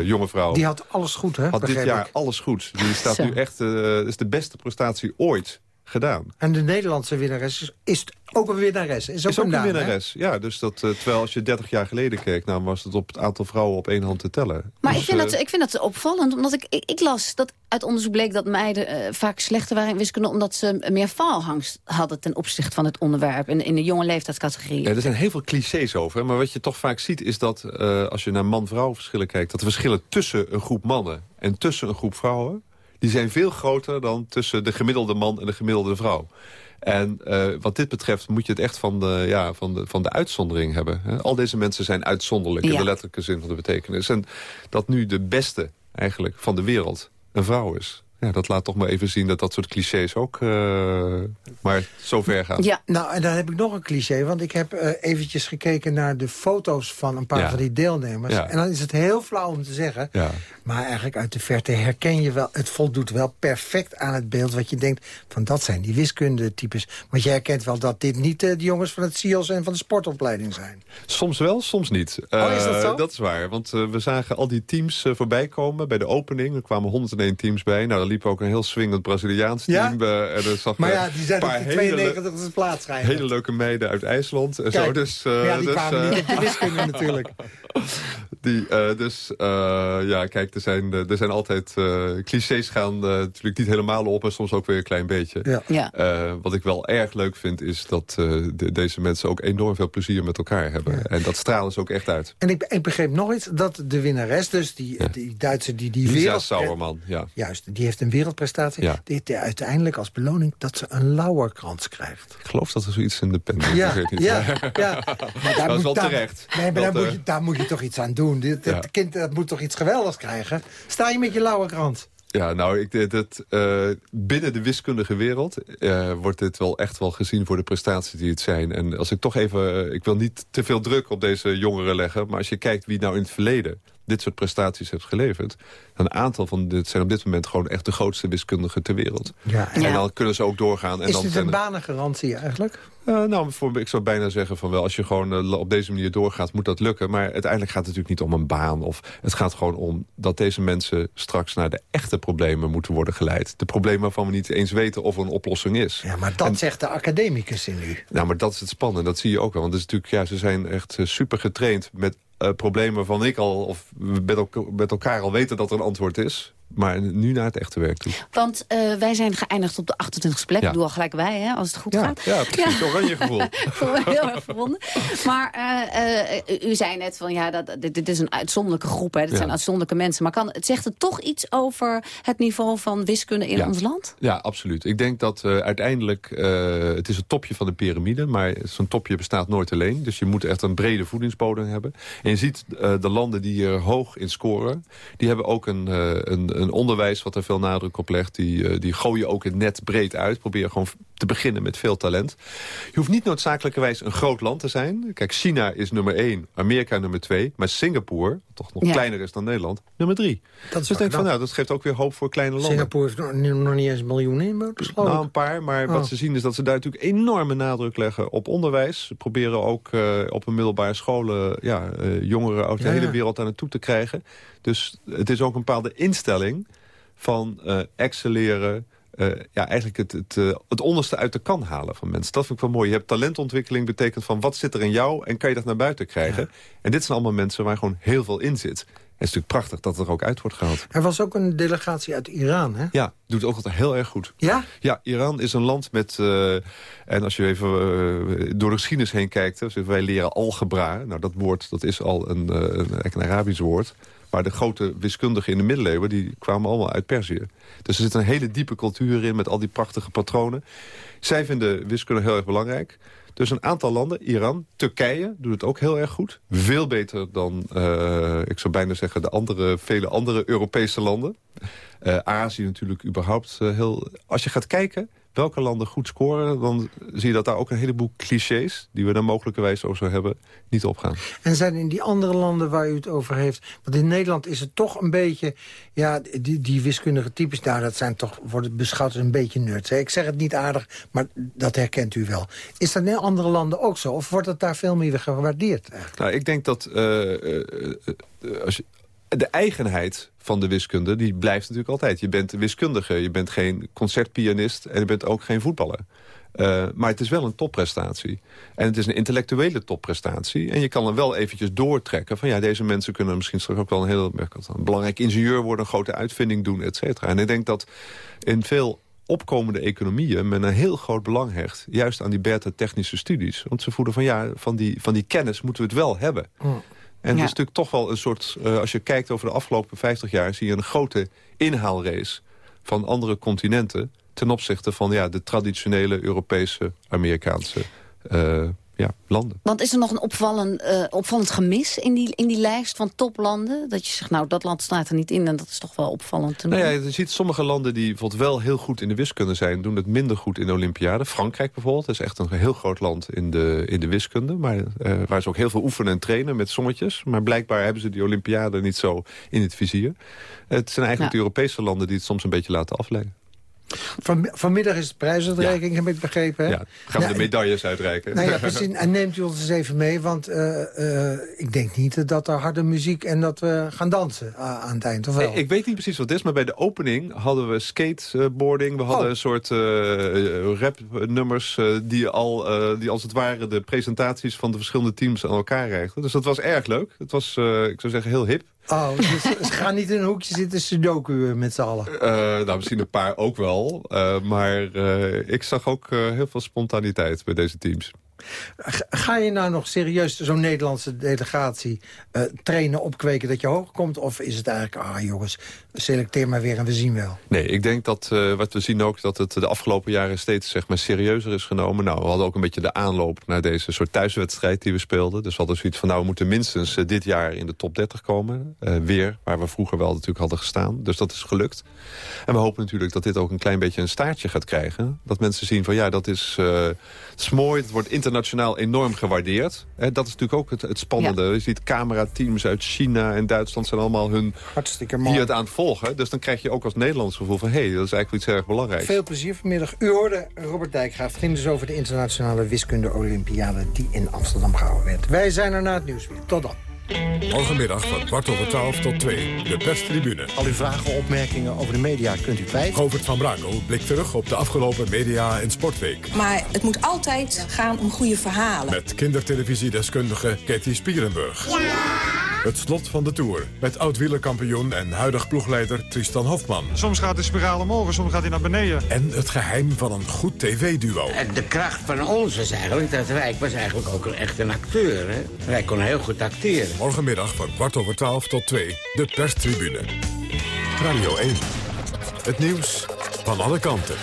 eh, jonge vrouw. Die had alles goed, hè? had dit jaar ik. alles goed. Die staat nu echt, eh is de beste prestatie ooit gedaan. En de Nederlandse winnares is, is ook een winnares. Is ook, is ook een hè? winnares. Ja, dus dat, eh, terwijl als je 30 jaar geleden keek... nou was het op het aantal vrouwen op één hand te tellen. Maar Dus, ik, vind eh, dat, ik vind dat opvallend, omdat ik, ik, ik las dat uit onderzoek bleek dat meiden eh, vaak slechter waren in wiskunde... omdat ze meer faalangst hadden ten opzichte van het onderwerp in, in de jonge leeftijdscategorie. Ja, er zijn heel veel clichés over. Maar wat je toch vaak ziet is dat eh, als je naar man-vrouw verschillen kijkt... dat de verschillen tussen een groep mannen en tussen een groep vrouwen... die zijn veel groter dan tussen de gemiddelde man en de gemiddelde vrouw. En eh, wat dit betreft moet je het echt van de, ja, van de, van de uitzondering hebben. Hè. Al deze mensen zijn uitzonderlijk in de letterlijke zin van de betekenis. En dat nu de beste eigenlijk van de wereld een vrouw is... Ja, dat laat toch maar even zien dat dat soort clichés ook eh, maar zo ver gaan. Ja. Nou, en dan heb ik nog een cliché. Want ik heb eh, eventjes gekeken naar de foto's van een paar Ja. van die deelnemers. Ja. En dan is het heel flauw om te zeggen. Ja. Maar eigenlijk uit de verte herken je wel... het voldoet wel perfect aan het beeld wat je denkt... van dat zijn die wiskundetypes. Want je herkent wel dat dit niet eh, de jongens van het CIOS en van de sportopleiding zijn. Soms wel, soms niet. Oh, is dat Eh, zo? dat is waar, want we zagen al die teams voorbij komen bij de opening. Er kwamen 101 teams bij. Nou, liep ook een heel swingend Braziliaans Ja? team. eh, en er zag Maar eh, ja, die zijn een op paar de hele, 92e plaats hele leuke meiden uit IJsland. En Kijk, zo, dus, eh, ja, die dus, kwamen eh, niet op de wiskunde natuurlijk. Die, eh, dus eh, ja, kijk, er zijn, eh, er zijn altijd eh, clichés gaan eh, natuurlijk niet helemaal op... en soms ook weer een klein beetje. Ja. Ja. Eh, wat ik wel erg leuk vind, is dat eh, de- deze mensen ook enorm veel plezier met elkaar hebben. En dat stralen ze ook echt uit. En ik, ik begreep nog iets, dat de winnares, dus die, die Duitse die, die Lisa wereld... Sauerman, ja. Juist, die heeft een wereldprestatie. Ja. Die heeft uiteindelijk als beloning dat ze een lauwerkrans krijgt. Ik geloof dat er zoiets in de pen is. Ja, ja, ja. Maar daar dat is moet- wel daar- terecht. Nee, maar Dat, daar, moet je, daar moet je toch iets aan doen. Dit, dit Ja. kind dat moet toch iets geweldigs krijgen? Sta je met je lauwerkrans? Ja, nou, ik dat eh, binnen de wiskundige wereld eh, wordt dit wel echt wel gezien voor de prestaties die het zijn. En als ik toch even, eh, ik wil niet te veel druk op deze jongeren leggen, maar als je kijkt wie nou in het verleden dit soort prestaties heeft geleverd, een aantal van dit zijn op dit moment gewoon echt de grootste wiskundigen ter wereld. Ja, En dan kunnen ze ook doorgaan. En Is dan dit zijn een banengarantie eigenlijk? Eh, nou, voor, ik zou bijna zeggen van wel, als je gewoon eh, op deze manier doorgaat, moet dat lukken. Maar uiteindelijk gaat het natuurlijk niet om een baan. Of het gaat gewoon om dat deze mensen straks naar de echte problemen moeten worden geleid. De problemen waarvan we niet eens weten of er een oplossing is. Ja, maar dat zegt de academicus in u. Nou, maar dat is het spannende. Dat zie je ook wel. Want het is natuurlijk, ja, ze zijn echt eh, super getraind met eh, problemen waarvan ik al, of met, met elkaar al weten dat er een antwoord is. Maar nu naar het echte werk toe. Want eh, wij zijn geëindigd op de 28e plek. Ja. Ik doe al gelijk wij, hè, als het goed Ja, gaat. ja precies. Oranje gevoel. Ik voel me heel erg verbonden. Maar eh, eh, u zei net van ja, dat, dit, dit is een uitzondelijke groep. Hè. Dit Ja. zijn uitzonderlijke mensen. Maar kan, het zegt het toch iets over het niveau van wiskunde in Ja. ons land? Ja, absoluut. Ik denk dat uiteindelijk, het is het topje van de piramide... maar zo'n topje bestaat nooit alleen. Dus je moet echt een brede voedingsbodem hebben. En je ziet de landen die hier hoog in scoren... die hebben ook een, een, een, een onderwijs wat er veel nadruk op legt. Die, uh, die gooien ook het net breed uit. Probeer gewoon te beginnen met veel talent. Je hoeft niet noodzakelijkerwijs een groot land te zijn. Kijk, China is nummer 1, Amerika nummer 2. Maar Singapore, toch nog Ja. kleiner is dan Nederland, nummer 3. Dat is dus ik denk van, nou, dat geeft ook weer hoop voor kleine landen. Singapore heeft nog, nog niet eens een miljoen inwoners, Nou, een paar, maar Oh. wat ze zien is dat ze daar natuurlijk enorme nadruk leggen op onderwijs. Ze proberen ook eh, op een middelbare scholen ja, eh, jongeren uit de Ja, hele wereld aan het toe te krijgen. Dus het is ook een bepaalde instelling van eh excelleren. eh, ja, eigenlijk het, het, eh, het onderste uit de kan halen van mensen. Dat vind ik wel mooi. Je hebt talentontwikkeling, betekent van wat zit er in jou... en kan je dat naar buiten krijgen. En dit zijn allemaal mensen waar gewoon heel veel in zit. En het is natuurlijk prachtig dat het er ook uit wordt gehaald. Er was ook een delegatie uit Iran, hè? Ja, doet ook altijd heel erg goed. Ja? Ja, Iran is een land met... en als je even door de geschiedenis heen kijkt... Dus wij leren algebra. Nou, dat woord dat is al een, een Arabisch woord. Maar de grote wiskundigen in de middeleeuwen... die kwamen allemaal uit Perzië. Dus er zit een hele diepe cultuur in... met al die prachtige patronen. Zij vinden wiskunde heel erg belangrijk. Dus een aantal landen, Iran, Turkije doet het ook heel erg goed. Veel beter dan, eh, ik zou bijna zeggen, de andere, vele andere Europese landen. Eh, Azië natuurlijk überhaupt eh, heel... Als je gaat kijken welke landen goed scoren... dan zie je dat daar ook een heleboel clichés... die we dan mogelijkerwijs ook zo hebben, niet opgaan. En zijn in die andere landen waar u het over heeft... want in Nederland is het toch een beetje... ja, die, die wiskundige types, nou, dat zijn toch, worden beschouwd als een beetje nerds. Hè? Ik zeg het niet aardig, maar dat herkent u wel. Is dat in andere landen ook zo? Of wordt het daar veel meer gewaardeerd? Eigenlijk? Nou, ik denk dat eh, eh, eh, als je, de eigenheid van de wiskunde, die blijft natuurlijk altijd. Je bent wiskundige, je bent geen concertpianist en je bent ook geen voetballer. Uh, maar het is wel een topprestatie. En het is een intellectuele topprestatie. En je kan er wel eventjes doortrekken van ja, deze mensen kunnen misschien straks ook wel een heel belangrijk ingenieur worden, een grote uitvinding doen, et cetera. En ik denk dat in veel opkomende economieën men een heel groot belang hecht... juist aan die beta technische studies. Want ze voelen van ja, van die, van die kennis moeten we het wel hebben. En het is natuurlijk toch wel een soort... Uh, als je kijkt over de afgelopen 50 jaar... zie je een grote inhaalrace van andere continenten... ten opzichte van ja, de traditionele Europese, Amerikaanse uh, ja, landen. Want is er nog een opvallend, uh, opvallend gemis in die, in die lijst van toplanden? Dat je zegt, nou, dat land staat er niet in en dat is toch wel opvallend te nou ja, Je ziet sommige landen die bijvoorbeeld wel heel goed in de wiskunde zijn... doen het minder goed in de Olympiade. Frankrijk bijvoorbeeld is echt een heel groot land in de, in de wiskunde. Maar, uh, waar ze ook heel veel oefenen en trainen met sommetjes. Maar blijkbaar hebben ze die Olympiade niet zo in het vizier. Het zijn eigenlijk de Europese landen die het soms een beetje laten afleiden. Van, vanmiddag is het prijsuitreiking, ja. heb ik begrepen. Hè? Ja, gaan we nou, de medailles uitreiken. Nou ja, precies. En neemt u ons eens even mee, want uh, uh, ik denk niet dat er harde muziek... en dat we gaan dansen uh, aan het eind, of wel? Ik, ik weet niet precies wat het is, maar bij de opening hadden we skateboarding. We hadden oh. een soort rapnummers die, al, die als het ware de presentaties van de verschillende teams aan elkaar reigden. Dus dat was erg leuk. Het was, ik zou zeggen, heel hip. Oh, ze gaan niet in een hoekje zitten sudoku met z'n allen? Uh, nou, misschien een paar ook wel. Uh, maar uh, ik zag ook heel veel spontaniteit bij deze teams. Ga je nou nog serieus zo'n Nederlandse delegatie uh, trainen, opkweken dat je hoog komt? Of is het eigenlijk, ah jongens, selecteer maar weer en we zien wel? Nee, ik denk dat uh, wat we zien ook dat het de afgelopen jaren steeds zeg maar, serieuzer is genomen. Nou, we hadden ook een beetje de aanloop naar deze soort thuiswedstrijd die we speelden. Dus we hadden zoiets van, nou, we moeten minstens uh, dit jaar in de top 30 komen. weer, waar we vroeger wel natuurlijk hadden gestaan. Dus dat is gelukt. En we hopen natuurlijk dat dit ook een klein beetje een staartje gaat krijgen. Dat mensen zien van, ja, dat is, is mooi, het wordt internationaal enorm gewaardeerd. He, dat is natuurlijk ook het, het spannende. Ja. Je ziet camerateams uit China en Duitsland zijn allemaal hun hier het aan het volgen. Dus dan krijg je ook als Nederlands gevoel van... hé, hey, dat is eigenlijk iets erg belangrijks. Veel plezier vanmiddag. U hoorde Robert Dijkgraaf. Het ging dus over de internationale wiskunde-olympiade... die in Amsterdam gehouden werd. Wij zijn er na het nieuws weer. Tot dan. Morgenmiddag van kwart over twaalf tot twee. De perstribune. Al uw vragen, opmerkingen over de media kunt u kwijt. Govert van Brakel blikt terug op de afgelopen media- en sportweek. Maar het moet altijd gaan om goede verhalen. Met kindertelevisiedeskundige Katie Spierenburg. Ja. Het slot van de Tour. Met oud-wielerkampioen en huidig ploegleider Tristan Hofman. Soms gaat de spiraal omhoog, soms gaat hij naar beneden. En het geheim van een goed tv-duo. De kracht van ons was eigenlijk dat Rijk was eigenlijk ook echt een acteur. Hè? Rijk kon heel goed acteren. Morgenmiddag van kwart over twaalf tot twee. De perstribune. Radio 1. Het nieuws van alle kanten.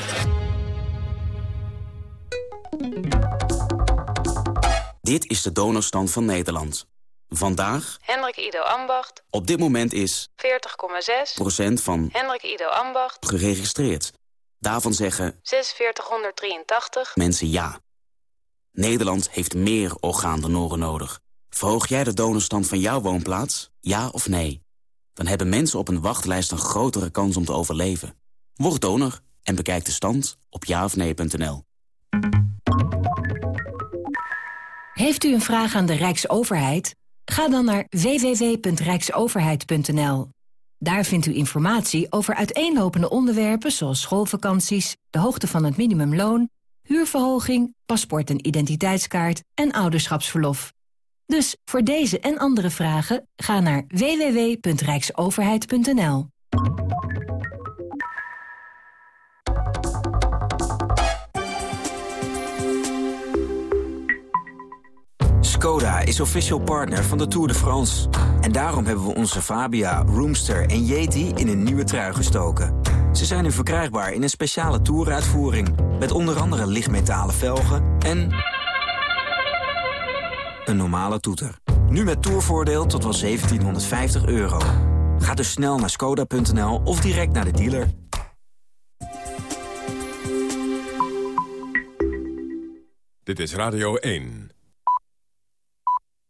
Dit is de donorstand van Nederland. Vandaag, Hendrik Ido Ambacht, op dit moment is 40,6 procent van Hendrik Ido Ambacht, geregistreerd. Daarvan zeggen 4683 mensen ja. Nederland heeft meer orgaandonoren nodig. Verhoog jij de donorstand van jouw woonplaats? Ja of nee? Dan hebben mensen op een wachtlijst een grotere kans om te overleven. Word donor en bekijk de stand op jaofnee.nl. Heeft u een vraag aan de Rijksoverheid? Ga dan naar www.rijksoverheid.nl. Daar vindt u informatie over uiteenlopende onderwerpen zoals schoolvakanties, de hoogte van het minimumloon, huurverhoging, paspoort en identiteitskaart en ouderschapsverlof. Dus voor deze en andere vragen ga naar www.rijksoverheid.nl. Skoda is official partner van de Tour de France. En daarom hebben we onze Fabia, Roomster en Yeti in een nieuwe trui gestoken. Ze zijn nu verkrijgbaar in een speciale Touruitvoering... met onder andere lichtmetalen velgen en... een normale toeter. Nu met tourvoordeel tot wel 1750 euro. Ga dus snel naar skoda.nl of direct naar de dealer. Dit is Radio 1.